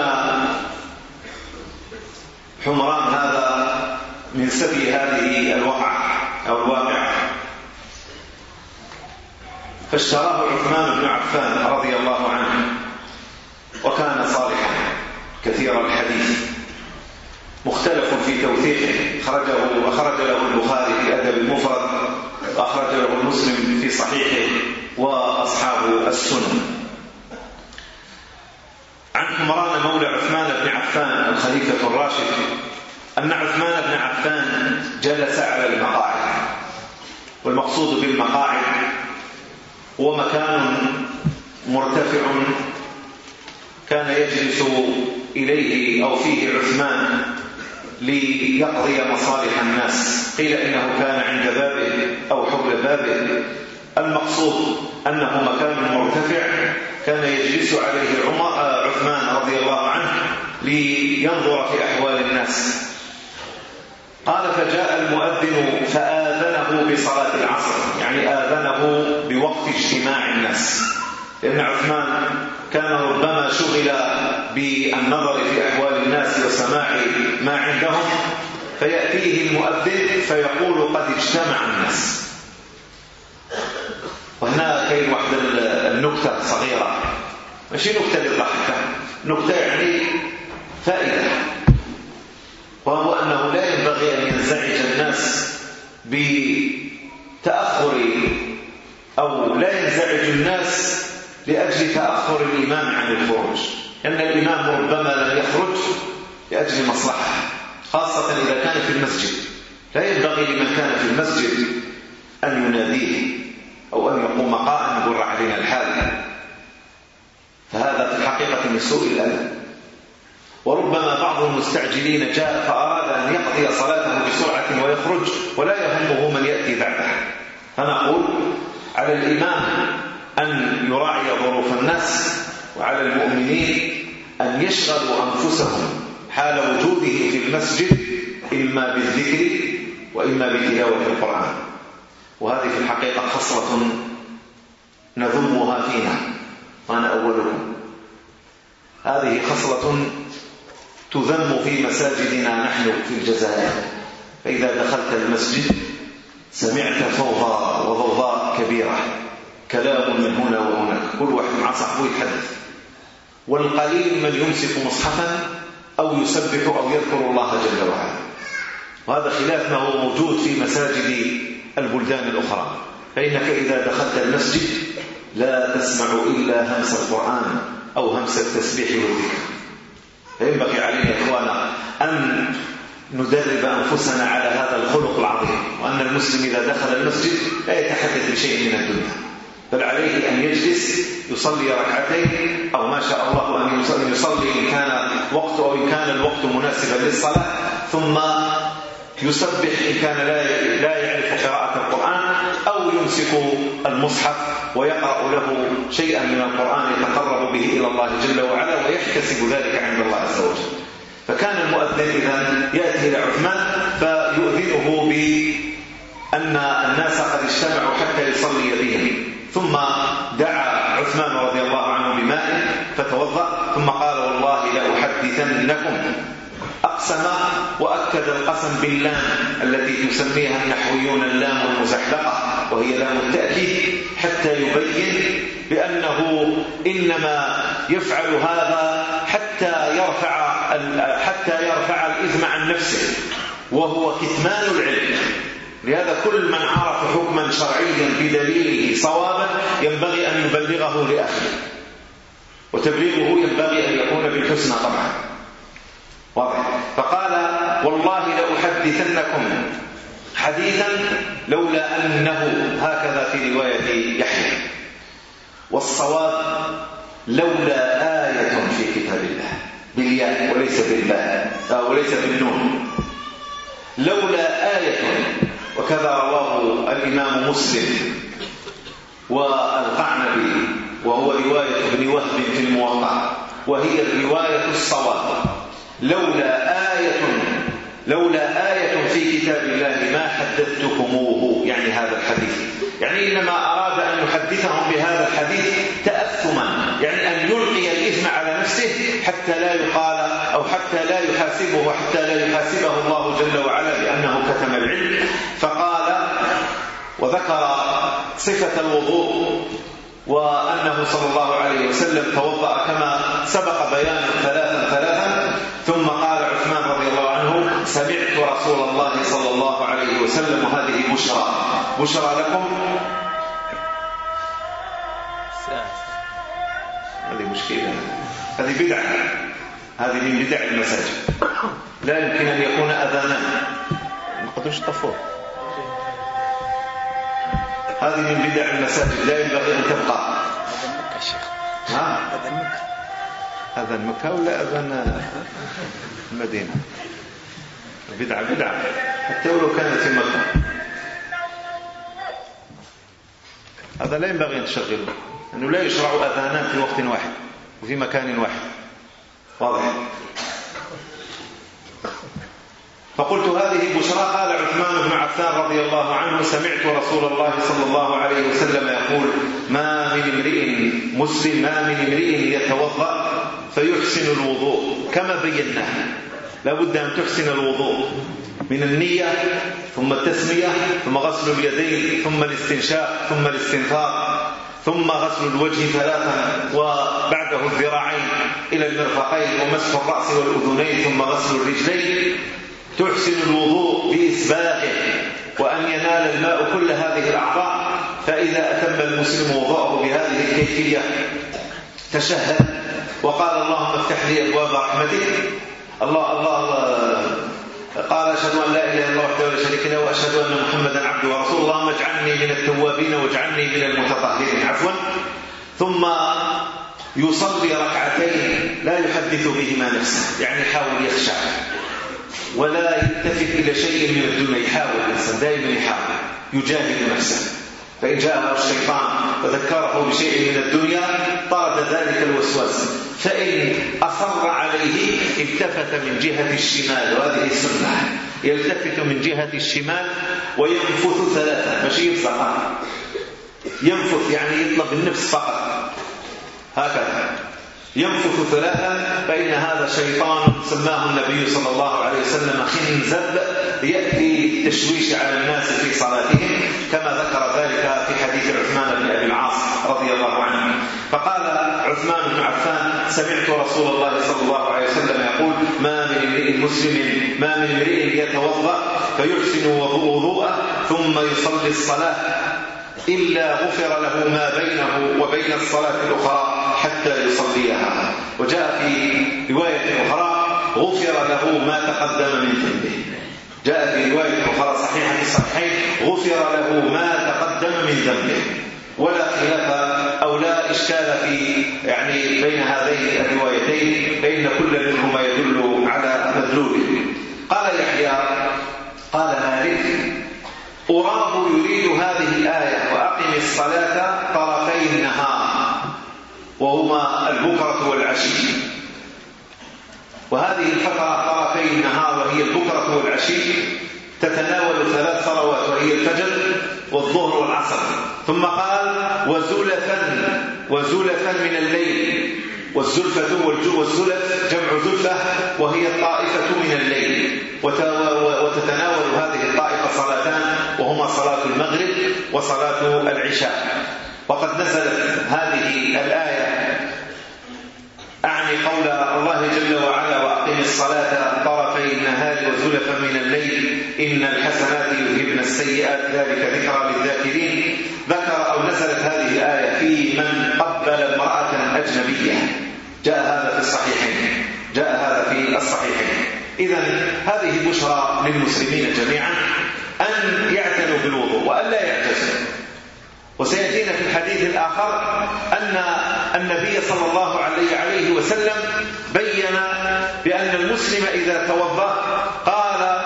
حمران هذا من سبي هذه الوقعة أو الواقعة. فاشتراه عثمان بن عفان رضي الله عنه وكان صالحا كثير الحديث. مختلف في توثيقه. خرجه وخرج له البخاري في أدب المفرد أخرجه مسلم في صحيحه وأصحاب السنة. عن عمران مولى عثمان بن عفان الخليفة الراشد أن عثمان بن عفان جلس على المقاعد والمقصود بالمقاعد هو مكان مرتفع كان يجلس إليه أو فيه عثمان ليقضي مصالح الناس. قيل إنه كان عند بابه أو حول بابه المقصود أنه مكان مرتفع كان يجلس عليه آه، عثمان رضي الله عنه لينظر في أحوال الناس. قال فجاء المؤذن فآذنه بصلاة العصر يعني آذنه بوقت اجتماع الناس. لأن عثمان كان ربما شغل بالنظر في أحوال الناس وسماع ما عندهم. فيأتيه المؤذن فيقول قد اجتمع الناس. وهنا كاين واحد النكتة صغيرة ماشي نكتة للضحكة. نكتة يعني فائدة. وهو أنه لا ينبغي أن ينزعج الناس بتأخر أو لا ينزعج الناس لأجل تأخر الإمام عن الخروج. لأن الإمام ربما لم يخرج لأجل مصلحة. خاصة إذا كان في المسجد. لا ينبغي لمن كان في المسجد أن يناديه أو أن يقوم قائما يمر علينا الحال. فهذا في الحقيقة من سوء الأمن وربما بعض المستعجلين جاء فأراد أن يقضي صلاته بسرعة ويخرج ولا يهمه من يأتي بعده. أنا أقول على الإمام أن يراعي ظروف الناس وعلى المؤمنين أن يشغلوا أنفسهم حال وجوده في المسجد إما بالذكر وإما بتلاوة القرآن. وهذه في الحقيقة خصلة نذمها فينا. وأنا أولكم. هذه خصلة تذم في مساجدنا نحن في الجزائر. فإذا دخلت المسجد سمعت فوضى وضوضاء كبيرة. كلام من هنا وهناك. كل واحد مع صاحبه يتحدث والقليل من يمسك مصحفا أو يسبح أو يذكر الله جل وعلا. وهذا خلاف ما هو موجود في مساجد البلدان الأخرى. فإنك إذا دخلت المسجد لا تسمع إلا همس القرآن أو همس التسبيح والذكر. فينبغي علينا إخوانا أن ندرب أنفسنا على هذا الخلق العظيم. وأن المسلم إذا دخل المسجد لا يتحدث بشيء من الدنيا. بل عليه أن يجلس يصلي ركعتين أو ما شاء الله أن يصلي, يصلي إن كان وقت أو إن كان الوقت مناسبا للصلاة ثم يسبح إن كان لا يعرف قراءة القرآن أو يمسك المصحف ويقرأ له شيئا من القرآن يتقرب به إلى الله جل وعلا ويحتسب ذلك عند الله عز وجل. فكان المؤذن إذا يأتي إلى عثمان فيؤذنه بأن الناس قد اجتمعوا حتى يصلي بهم. ثم دعا عثمان رضي الله عنه بماء فتوضأ ثم قال والله لأحدثنكم أقسم وأكد القسم باللام التي تسميها النحويون اللام المزحلقة وهي لام التأكيد حتى يبين بأنه إنما يفعل هذا حتى يرفع حتى يرفع الإثم عن نفسه وهو كتمان العلم. لهذا كل من عرف حكما شرعيا بدليله صوابا ينبغي أن يبلغه لأخيه. وتبليغه ينبغي أن يكون بالحسنى طبعا. واضح. فقال والله لأحدثنكم حديثا لولا أنه هكذا في رواية يحيى. والصواب لولا آية في كتاب الله. بالياء وليس بالباء آه، وليس بالنون. لولا وكذا رواه الإمام مسلم والقعنبي وهو رواية ابن وهب في الموطأ وهي الرواية الصواب. لولا آية لولا آية في كتاب الله ما حدثتكموه يعني هذا الحديث. يعني إنما أراد أن يحدثهم بهذا الحديث تأثما يعني أن يلقي الإثم على نفسه حتى لا يقال أو حتى لا يحاسبه حتى لا يحاسبه الله جل وعلا. فقال وذكر صفة الوضوء وأنه صلى الله عليه وسلم توضأ كما سبق بيان ثلاثا ثلاثا ثم قال عثمان رضي الله عنه سمعت رسول الله صلى الله عليه وسلم هذه بشرى. بشرى لكم؟ هذه مشكلة. هذه بدعة. هذه من بدع المساجد. لا يمكن أن يكون أذانا. خودوش طفوه هذه من بدع المساجد لا ينبغي أن تبقى. اذان مكة شيخ. ها؟ اذان مكة. اذان مكة ولا اذان المدينة بدعة بدعة. حتى ولو كانت في مكة. هذا لا ينبغي أن تشغله انه لا يشرع اذانان في وقت واحد وفي مكان واحد. واضح؟ فقلت هذه بشرى قال عثمان بن عفان رضي الله عنه سمعت رسول الله صلى الله عليه وسلم يقول ما من امرئ مسلم ما من امرئ يتوضأ فيحسن الوضوء. كما بيناه لابد أن تحسن الوضوء من النية ثم التسمية ثم غسل اليدين ثم الاستنشاق ثم الاستنثار ثم غسل الوجه ثلاثا وبعده الذراعين إلى المرفقين ومسح الرأس والأذنين ثم غسل الرجلين. تحسن الوضوء بإثباته وأن ينال الماء كل هذه الأعضاء فإذا أتم المسلم وضعه بهذه الكيفية تشهد. وقال اللهم افتح لي أبواب رحمتك. الله الله آه، قال أشهد أن لا إله إلا الله وحده لا شريك له وأشهد أن محمدا عبده ورسوله. اللهم اجعلني من التوابين واجعلني من المتطهرين. عفوا. ثم يصلي ركعتين لا يحدث بهما نفسه يعني حاول يخشع. ولا يلتفت إلى شيء من الدنيا يحاول الإنسان دائما يحاول يجاهد نفسه. فإن جاءه الشيطان وذكره بشيء من الدنيا طرد ذلك الوسواس. فإن أصر عليه التفت من جهة الشمال. وهذه السنة. يلتفت من جهة الشمال وينفث ثلاثة. ماشي يبصق ينفث يعني يطلب النفس فقط. هكذا. يمكث ثلاثا فإن هذا الشيطان سماه النبي صلى الله عليه وسلم خنزب يأتي تشويش على الناس في صلاتهم كما ذكر ذلك في حديث عثمان بن أبي العاص رضي الله عنه. فقال عثمان بن عفان سمعت رسول الله صلى الله عليه وسلم يقول ما من امرئ مسلم ما من امرئ يتوضأ فيحسن وضوءه ثم يصلي الصلاة إلا غفر له ما بينه وبين الصلاة الأخرى حتى يصليها. وجاء في رواية أخرى غفر له ما تقدم من ذنبه. جاء في رواية أخرى صحيحة في الصحيحين غفر له ما تقدم من ذنبه. ولا خلاف أو لا إشكال في يعني بين هذين الروايتين فإن كل منهما يدل على مدلوله قال يحيى قال مالك أراه يريد هذه الآية. أقم الصلاة طرفي النهار وهما البكرة والعشي. وهذه الفترة طرفي النهار وهي البكرة والعشي تتناول ثلاث صلوات وهي الفجر والظهر والعصر. ثم قال وزلفا وزلفا من الليل. والزلفة والزلف جمع زلفة وهي الطائفة من الليل. وتتناول هذه الطائفة صلاتان وهما صلاة المغرب وصلاة العشاء. وقد نزلت هذه الآية. أعني قول الله جل وعلا وأقم الصلاة طرفي النهار وزلفا من الليل. إن الحسنات يذهبن السيئات. ذلك ذكرى للذاكرين. ذكر أو نزلت هذه الآية في من قبل امرأة أجنبية. جاء هذا في الصحيحين. جاء هذا في الصحيحين. إذا هذه بشرى للمسلمين جميعا. أن يعتنوا بالوضوء وأن لا يعتزلوا. وسيأتينا في الحديث الآخر أن النبي صلى الله عليه, عليه وسلم بين بأن المسلم إذا توضأ قال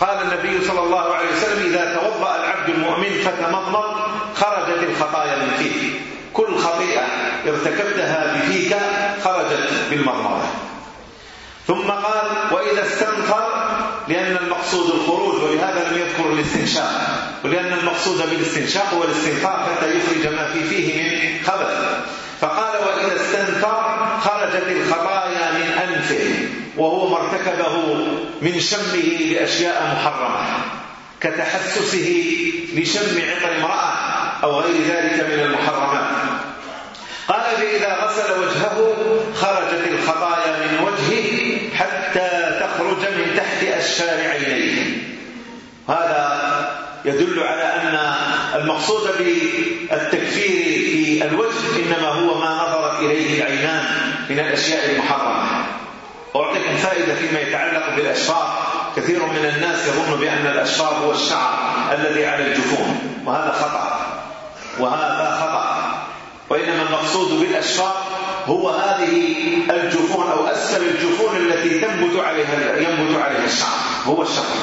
قال النبي صلى الله عليه وسلم إذا توضأ العبد المؤمن فتمضمض خرجت الخطايا من فيه كل خطيئة ارتكبتها بفيك خرجت بالمضمضة. ثم قال وإذا استنفر لأن المقصود الخروج ولهذا لم يذكر الاستنشاق. ولأن المقصود بالاستنشاق هو الاستنفار حتى يخرج ما في فيه من خبث فقال وإذا استنفر خرجت الخطايا من أنفه وهو ما ارتكبه من شمه لأشياء محرمة كتحسسه لشم عطر امرأة أو غير ذلك من المحرمات. قال فإذا غسل وجهه خرجت الخطايا من وجهه حتى تخرج من تحت الشارع عينيه هذا يدل على أن المقصود بالتكفير في الوجه إنما هو ما نظر إليه العينان من الأشياء المحرمة. أعطيكم فائدة فيما يتعلق بالأشفار كثير من الناس يظن بأن الأشفار هو الشعر الذي على الجفون وهذا خطأ. وهذا خطأ. وإنما المقصود بالأشفاق هو هذه الجفون أو أسفل الجفون التي تنبت عليها ينبت عليها الشعر هو الشفق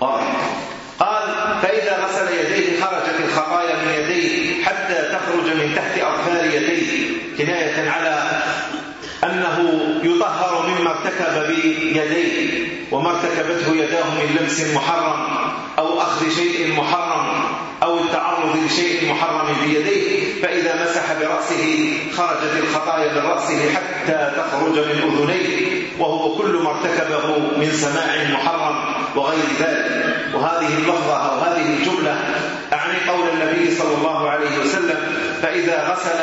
قال فإذا غسل يديه خرجت الخطايا من يديه حتى تخرج من تحت أظفار يديه كناية على أنه يطهر مما ارتكب بيديه وما ارتكبته يداه من لمس محرم أو أخذ شيء محرم أو التعرض لشيء محرم بيديه فإذا مسح برأسه خرجت الخطايا من رأسه حتى تخرج من أذنيه وهو كل ما ارتكبه من سماع محرم وغير ذلك. وهذه اللحظة أو هذه الجملة أعني قول النبي صلى الله عليه وسلم فإذا غسل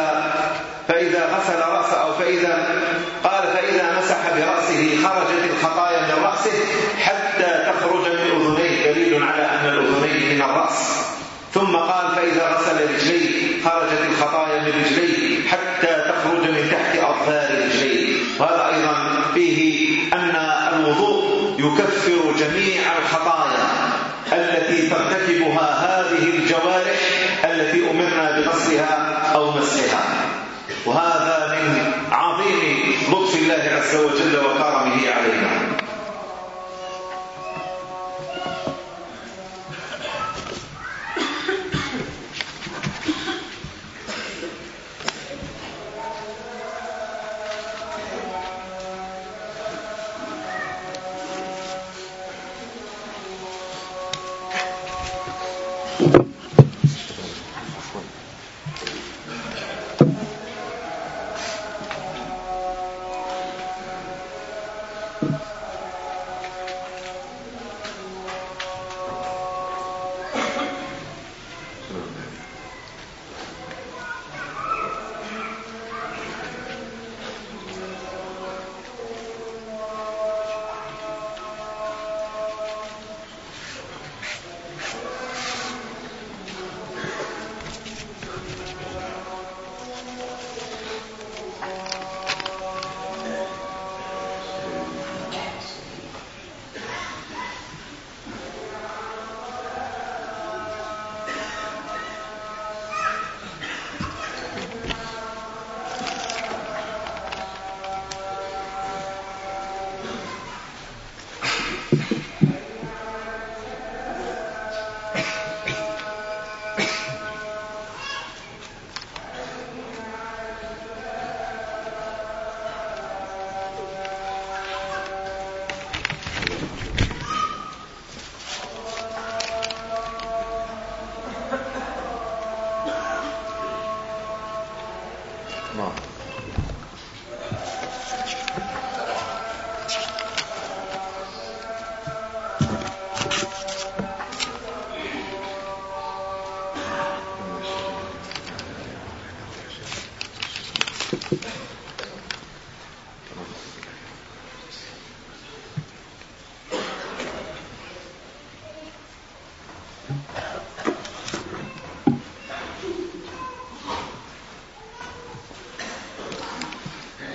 فإذا غسل رأسه أو فإذا قال فإذا مسح برأسه خرجت الخطايا من رأسه حتى تخرج من أذنيه دليل على أن الأذنين من الرأس. ثم قال فإذا غسل رجليه خرجت الخطايا من رجليه حتى تخرج من تحت أظفار رجليه. وهذا أيضا فيه أن الوضوء يكفر الله عز وجل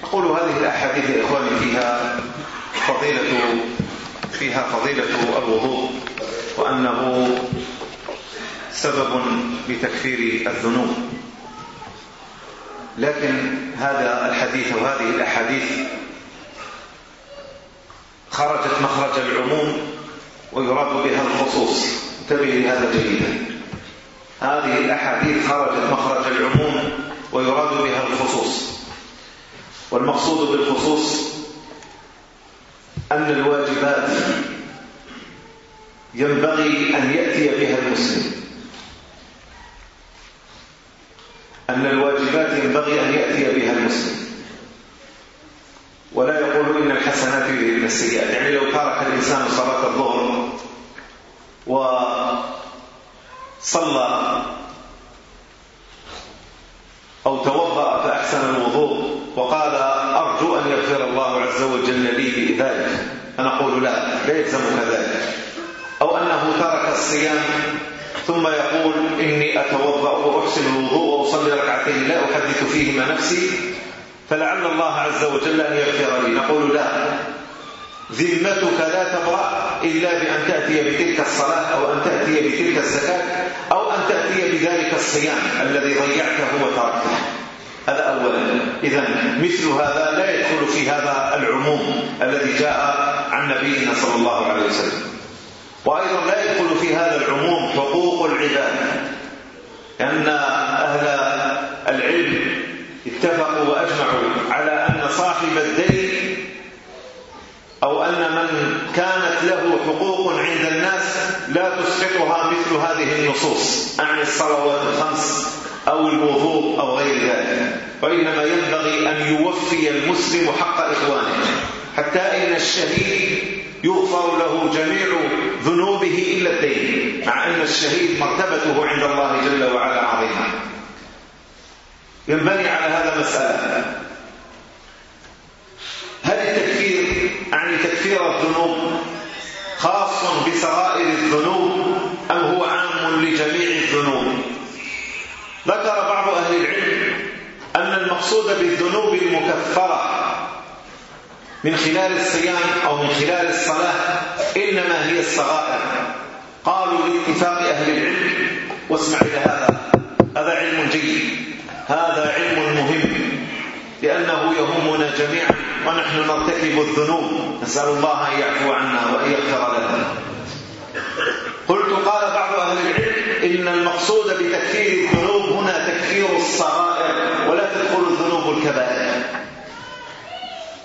أقول هذه الأحاديث يا إخواني فيها فضيلة فيها فضيلة الوضوء وأنه سبب لتكفير الذنوب. لكن هذا الحديث وهذه الأحاديث خرجت مخرج العموم ويراد بها الخصوص. انتبه لهذا جيدا. هذه الأحاديث خرجت مخرج العموم ويراد بها الخصوص. والمقصود بالخصوص أن الواجبات ينبغي أن يأتي بها المسلم. أن الواجبات ينبغي أن يأتي بها المسلم. ولا يقول إن الحسنات يذهبن السيئات. يعني لو ترك الإنسان صلاة الظهر و صلى. أو توضأ فأحسن الوضوء وقال أرجو أن يغفر الله عز وجل لي ذلك. أنا أقول لا لا يلزمك ذلك أو أنه ترك الصيام ثم يقول إني أتوضأ وأحسن الوضوء وأصلي ركعتين لا أحدث فيهما نفسي. فلعل الله عز وجل أن يغفر لي. نقول لا. ذمتك لا تبرأ إلا بأن تأتي بتلك الصلاة أو أن تأتي بتلك الزكاة أو أن تأتي بذلك الصيام الذي ضيعته وتركته. هذا أولا. إذا مثل هذا لا يدخل في هذا العموم الذي جاء عن نبينا صلى الله عليه وسلم. وأيضا لا يدخل في هذا العموم حقوق العباد. لأن أهل العلم اتفقوا وأجمعوا على أن صاحب الدين أو أن من كانت له حقوق عند الناس لا تسحقها مثل هذه النصوص أعني الصلوات الخمس أو الوضوء أو غير ذلك. وإنما ينبغي أن يوفي المسلم حق إخوانه حتى إن الشهيد يغفر له جميع ذنوبه إلا الدين مع أن الشهيد مرتبته عند الله جل وعلا عظيمة. ينبني على هذا مسألة. هل عن تكفير الذنوب خاص بسرائر الذنوب أم هو عام لجميع الذنوب. ذكر بعض أهل العلم أن المقصود بالذنوب المكفرة من خلال الصيام أو من خلال الصلاة إنما هي الصغائر. قالوا لاتفاق أهل العلم واسمع إلى هذا هذا علم جيد هذا علم مهم. لأنه يهمنا جميعا ونحن نرتكب الذنوب. نسأل الله أن يعفو عنا وأن يغفر لنا. قلت قال بعض أهل العلم إن المقصود بتكفير الذنوب هنا تكفير الصغائر ولا تدخل الذنوب الكبائر.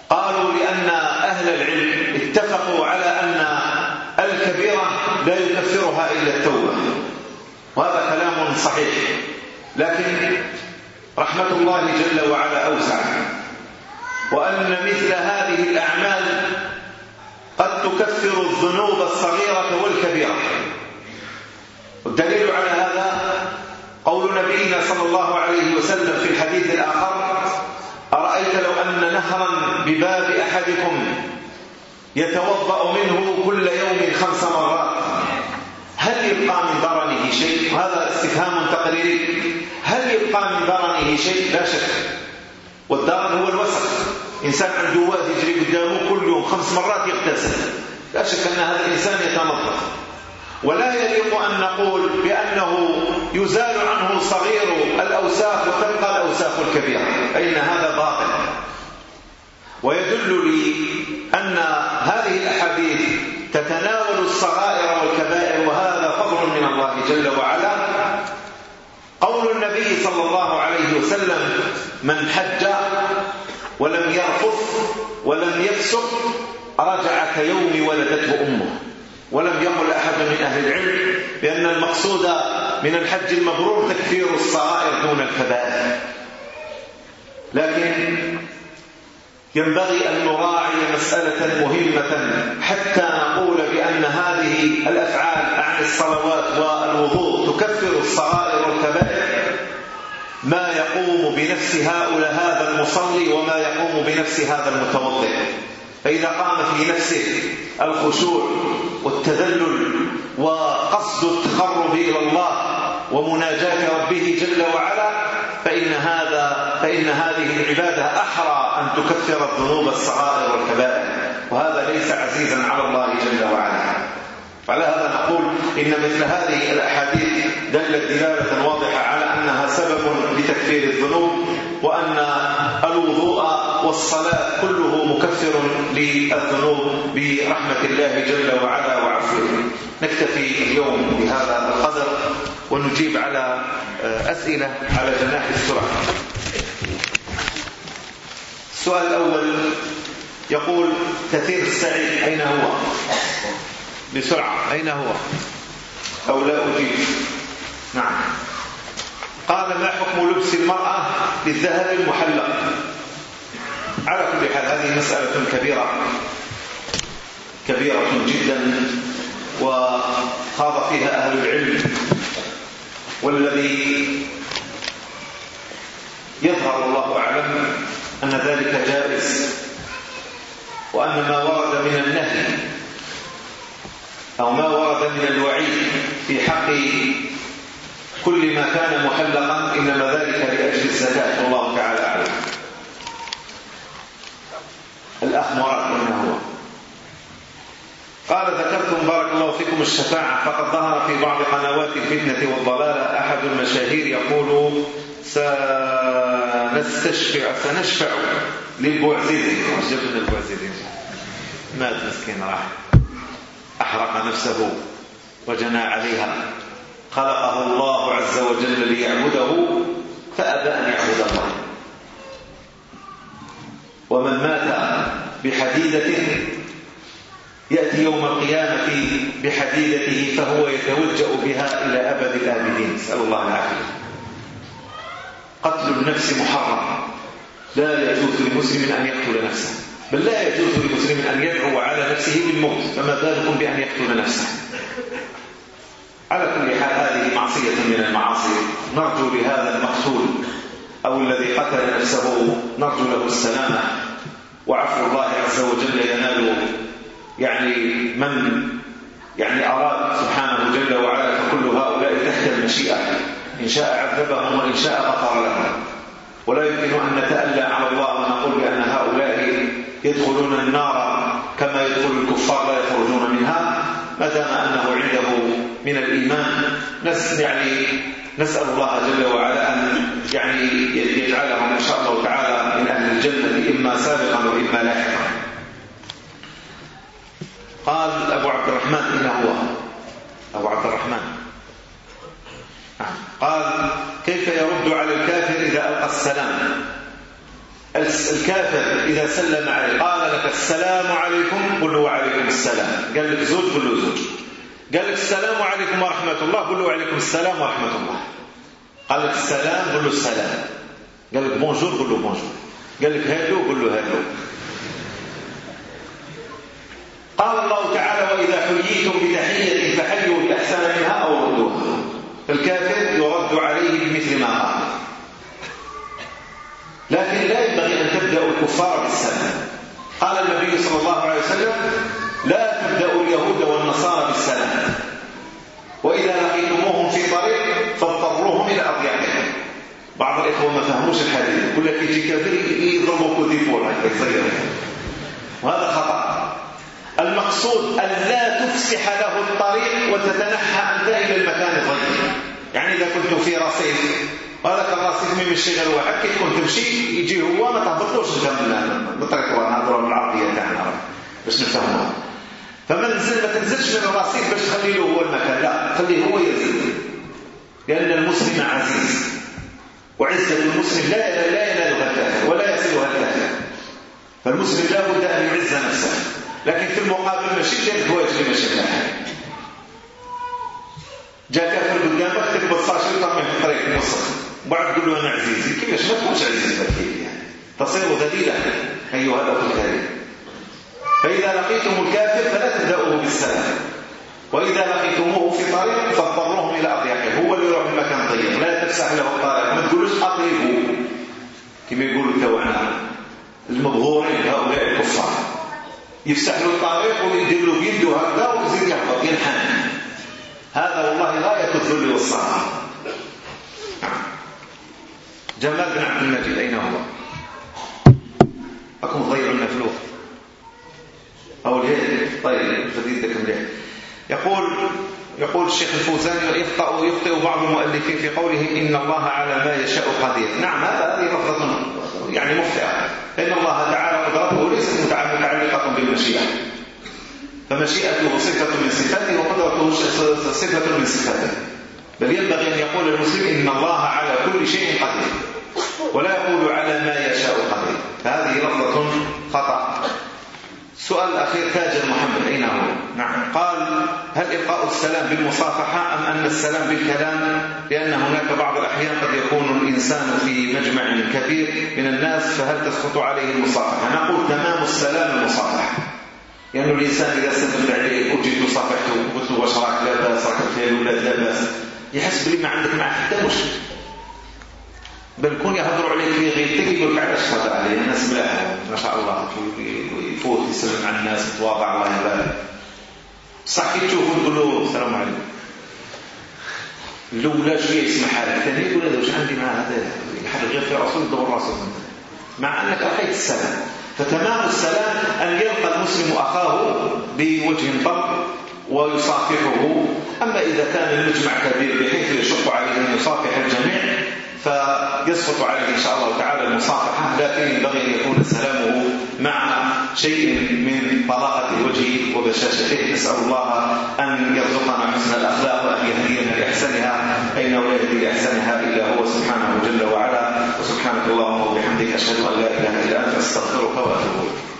قالوا لأن أهل العلم اتفقوا على أن الكبيرة لا يكفرها إلا التوبة. وهذا كلام صحيح. لكن رحمة الله جل وعلا أوسع. وأن مثل هذه الأعمال قد تكفر الذنوب الصغيرة والكبيرة. والدليل على هذا قول نبينا صلى الله عليه وسلم في الحديث الآخر أرأيت لو أن نهرا بباب أحدكم يتوضأ منه كل يوم خمس مرات؟ هل يبقى من برنه شيء؟ وهذا استفهام تقريري. هل يبقى من برنه شيء؟ لا شك. والدرن هو الوسخ. إنسان عنده واد يجري قدامه كل يوم خمس مرات يغتسل. لا شك أن هذا الإنسان يتنظف ولا يليق أن نقول بأنه يزال عنه صغير الأوساخ وتبقى الأوساخ الكبيرة. أين هذا باطل؟ ويدل لي أن هذه الأحاديث تتناول الصغائر والكبائر وهذا فضل من الله جل وعلا. قول النبي صلى الله عليه وسلم من حج ولم يرفث ولم يفسق رجع كيوم ولدته أمه. ولم يقل أحد من أهل العلم بأن المقصود من الحج المبرور تكفير الصغائر دون الكبائر. لكن ينبغي أن نراعي مسألة مهمة حتى نقول بأن هذه الأفعال عن الصلوات والوضوء تكفر الصغائر والكبائر ما يقوم بنفس هؤلاء هذا المصلي وما يقوم بنفس هذا المتوضئ. فإذا قام في نفسه الخشوع والتذلل وقصد التقرب إلى الله ومناجاة ربه جل وعلا فإن هذا فإن هذه العبادة أحرى أن تكفر الذنوب الصغائر والكبائر. وهذا ليس عزيزا على الله جل وعلا. فلهذا نقول إن مثل هذه الأحاديث دلت دلالة واضحة على أنها سبب لتكفير الذنوب وأن الوضوء والصلاة كله مكفر للذنوب برحمة الله جل وعلا وعفوه. نكتفي اليوم بهذا القدر ونجيب على آه، أسئلة على جناح السرعة. السؤال الأول يقول كثير السعي أين هو؟ بسرعة أين هو؟ أو لا أجيب. نعم. قال ما حكم لبس المرأة للذهب المحلق؟ على كل حال هذه مسألة كبيرة كبيرة جدا وخاض فيها أهل العلم والذي يظهر الله أعلم أن ذلك جائز وأن ما ورد من النهي أو ما ورد من الوعيد في حق كل ما كان محلقا إنما ذلك لأجل الزكاة والله تعالى أعلم. الأخ مراد من هو. قال ذكرتم بارك الله فيكم الشفاعة فقد ظهر في بعض قنوات الفتنة والضلالة أحد المشاهير يقول سنستشفع سنشفع للبوعزيزي جبنا البوعزيزي مات مسكين راح. أحرق نفسه وجنى عليها. خلقه الله عز وجل ليعبده فأبى أن يعبد الله. ومن مات بحديدة يأتي يوم القيامة بحديدته فهو يتوجأ بها إلى أبد الآبدين. نسأل الله العافية. قتل النفس محرم. لا يجوز لمسلم أن يقتل نفسه. بل لا يجوز لمسلم أن يدعو على نفسه بالموت. فما بالكم بأن يقتل نفسه؟ على كل حال هذه معصية من المعاصي. نرجو لهذا المقتول أو الذي قتل نفسه نرجو له السلامة. وعفو الله عز وجل ينال. يعني من يعني أراد سبحانه جل وعلا فكل هؤلاء تحت المشيئة. إن شاء عذبهم وإن شاء غفر لهم. ولا يمكن أن نتألى على الله ونقول بأن هؤلاء يدخلون النار كما يدخل الكفار لا يخرجون منها. ما دام أنه عنده من الإيمان نس يعني نسأل الله جل وعلا أن يعني يجعلهم إن شاء الله تعالى من أهل الجنة إما سابقا وإما لاحقا. قال أبو عبد الرحمن إنه هو. أبو عبد الرحمن. قال كيف يرد على الكافر إذا ألقى السلام؟ الكافر إذا سلم عليه قال لك السلام عليكم قل له وعليكم السلام. قال لك زوج قل له زوج قال لك السلام عليكم ورحمة الله قل له وعليكم السلام ورحمة الله. قال لك السلام قل له السلام. قال لك بونجور قل له بونجور قال لك هلو قل له هلو. قال الله تعالى وإذا حييتم بتحية فحيوا بأحسن منها أو ردوها. الكافر الكفار بالسلام قال النبي صلى الله عليه وسلم لا تبدأوا اليهود والنصارى بالسلام وإذا لقيتموهم في طريق فاضطروهم إلى أضيعهم بعض الإخوة ما فهموش الحديث. يقول لك يجي كافر يضربوا يصير. وهذا خطأ. المقصود أن لا تفسح له الطريق وتتنحى أنت إلى المكان الضيق يعني إذا كنت في رصيف هذاك الله سيدي ملي مشي غير واحد كيكون تمشي يجي هو ما تهبطلوش انت بالطريقة نهضروا بالعربيه تاعنا باش نفهموها. فما نزل ما تنزلش من راسك باش تخلي له هو المكان لا خليه هو يزيد. لأن المسلم عزيز وعزة المسلم لا لا ينالها الكافر ولا يصلها الكافر فالمسلم لا بد أن يعز نفسه. لكن في المقابل ماشي جاك اللي ماشي حاجة جاك كافر قدامك تكبر صاشي وطمع في الطريق الوسط. بعد تقول له أنا عزيزي الكلمة ما تكونش عزيز بالكلمة يعني تصير ذليله ايها الاخ الكريم فاذا لقيتم الكافر فلا تبداوه بالسلام۔ واذا لقيتموه في طريق فاضطروهم إلى اضيقه هو اللي يروح لمكان طيب لا تفسح له الطريق ما تقولوش اطربوا كما يقولوا التوعنا المبغورين هؤلاء الكفار. يفسح له الطريق ويدير له بيده هكذا ويزيد يهبط ينحنى هذا والله غايه الذل والصغار جمال بن عبد المجيد أين هو أكون غير المفلوخ أو الهيئة طيب الجديد لكم يقول يقول الشيخ الفوزاني ويخطئ يخطئ بعض المؤلفين في قولهم إن الله على ما يشاء قدير. نعم هذا هذه لفظة يعني مخطئة إن الله تعالى قدرته ليست متعلقة بالمشيئة. فمشيئته صفة من صفاته وقدرته صفة من صفاته. بل ينبغي أن يقول المسلم إن الله على كل شيء قدير ولا يقول على ما يشاء قدير. هذه لفظة خطأ. سؤال الأخير تاجر محمد أين هو؟ نعم. قال هل إلقاء السلام بالمصافحة أم أن السلام بالكلام؟ لأن هناك بعض الأحيان قد يكون الإنسان في مجمع كبير من الناس فهل تسقط عليه المصافحة؟ نقول تمام السلام المصافحة. لأن يعني الإنسان إذا سلمت عليه أجد مصافحته وقلت له واش لا بأس ركبت في لا بأس. يحس ما عندك معاه مشكل بل كون يهضروا عليك في غيرتك يقول لك علاش صدع عليه؟ الناس ملاها ما شاء الله. يفوت يسلم على الناس يتواضع الله يبارك. صح كي تشوفه تقول له السلام عليكم. الاولى شوية يسمع حالك ثاني يقول هذا واش عندي مع هذا؟ يحرج غير في راسه يدور راسه مع أنك القيت السلام. فتمام السلام أن يلقى المسلم أخاه بوجه بر ويصافحه أما إذا كان المجمع كبير بحيث يشق عليه أن يصافح الجميع فيسقط عليه إن شاء الله تعالى المصافحة لكن ينبغي أن يكون سلامه مع شيء من طلاقة وجهه وبشاشته. نسأل الله أن يرزقنا حسن الأخلاق وأن يهدينا لأحسنها أين يهدي لأحسنها إلا هو سبحانه جل وعلا. وسبحانك اللهم وبحمدك أشهد أن لا إله إلا أنت أستغفرك وأتوب إليك.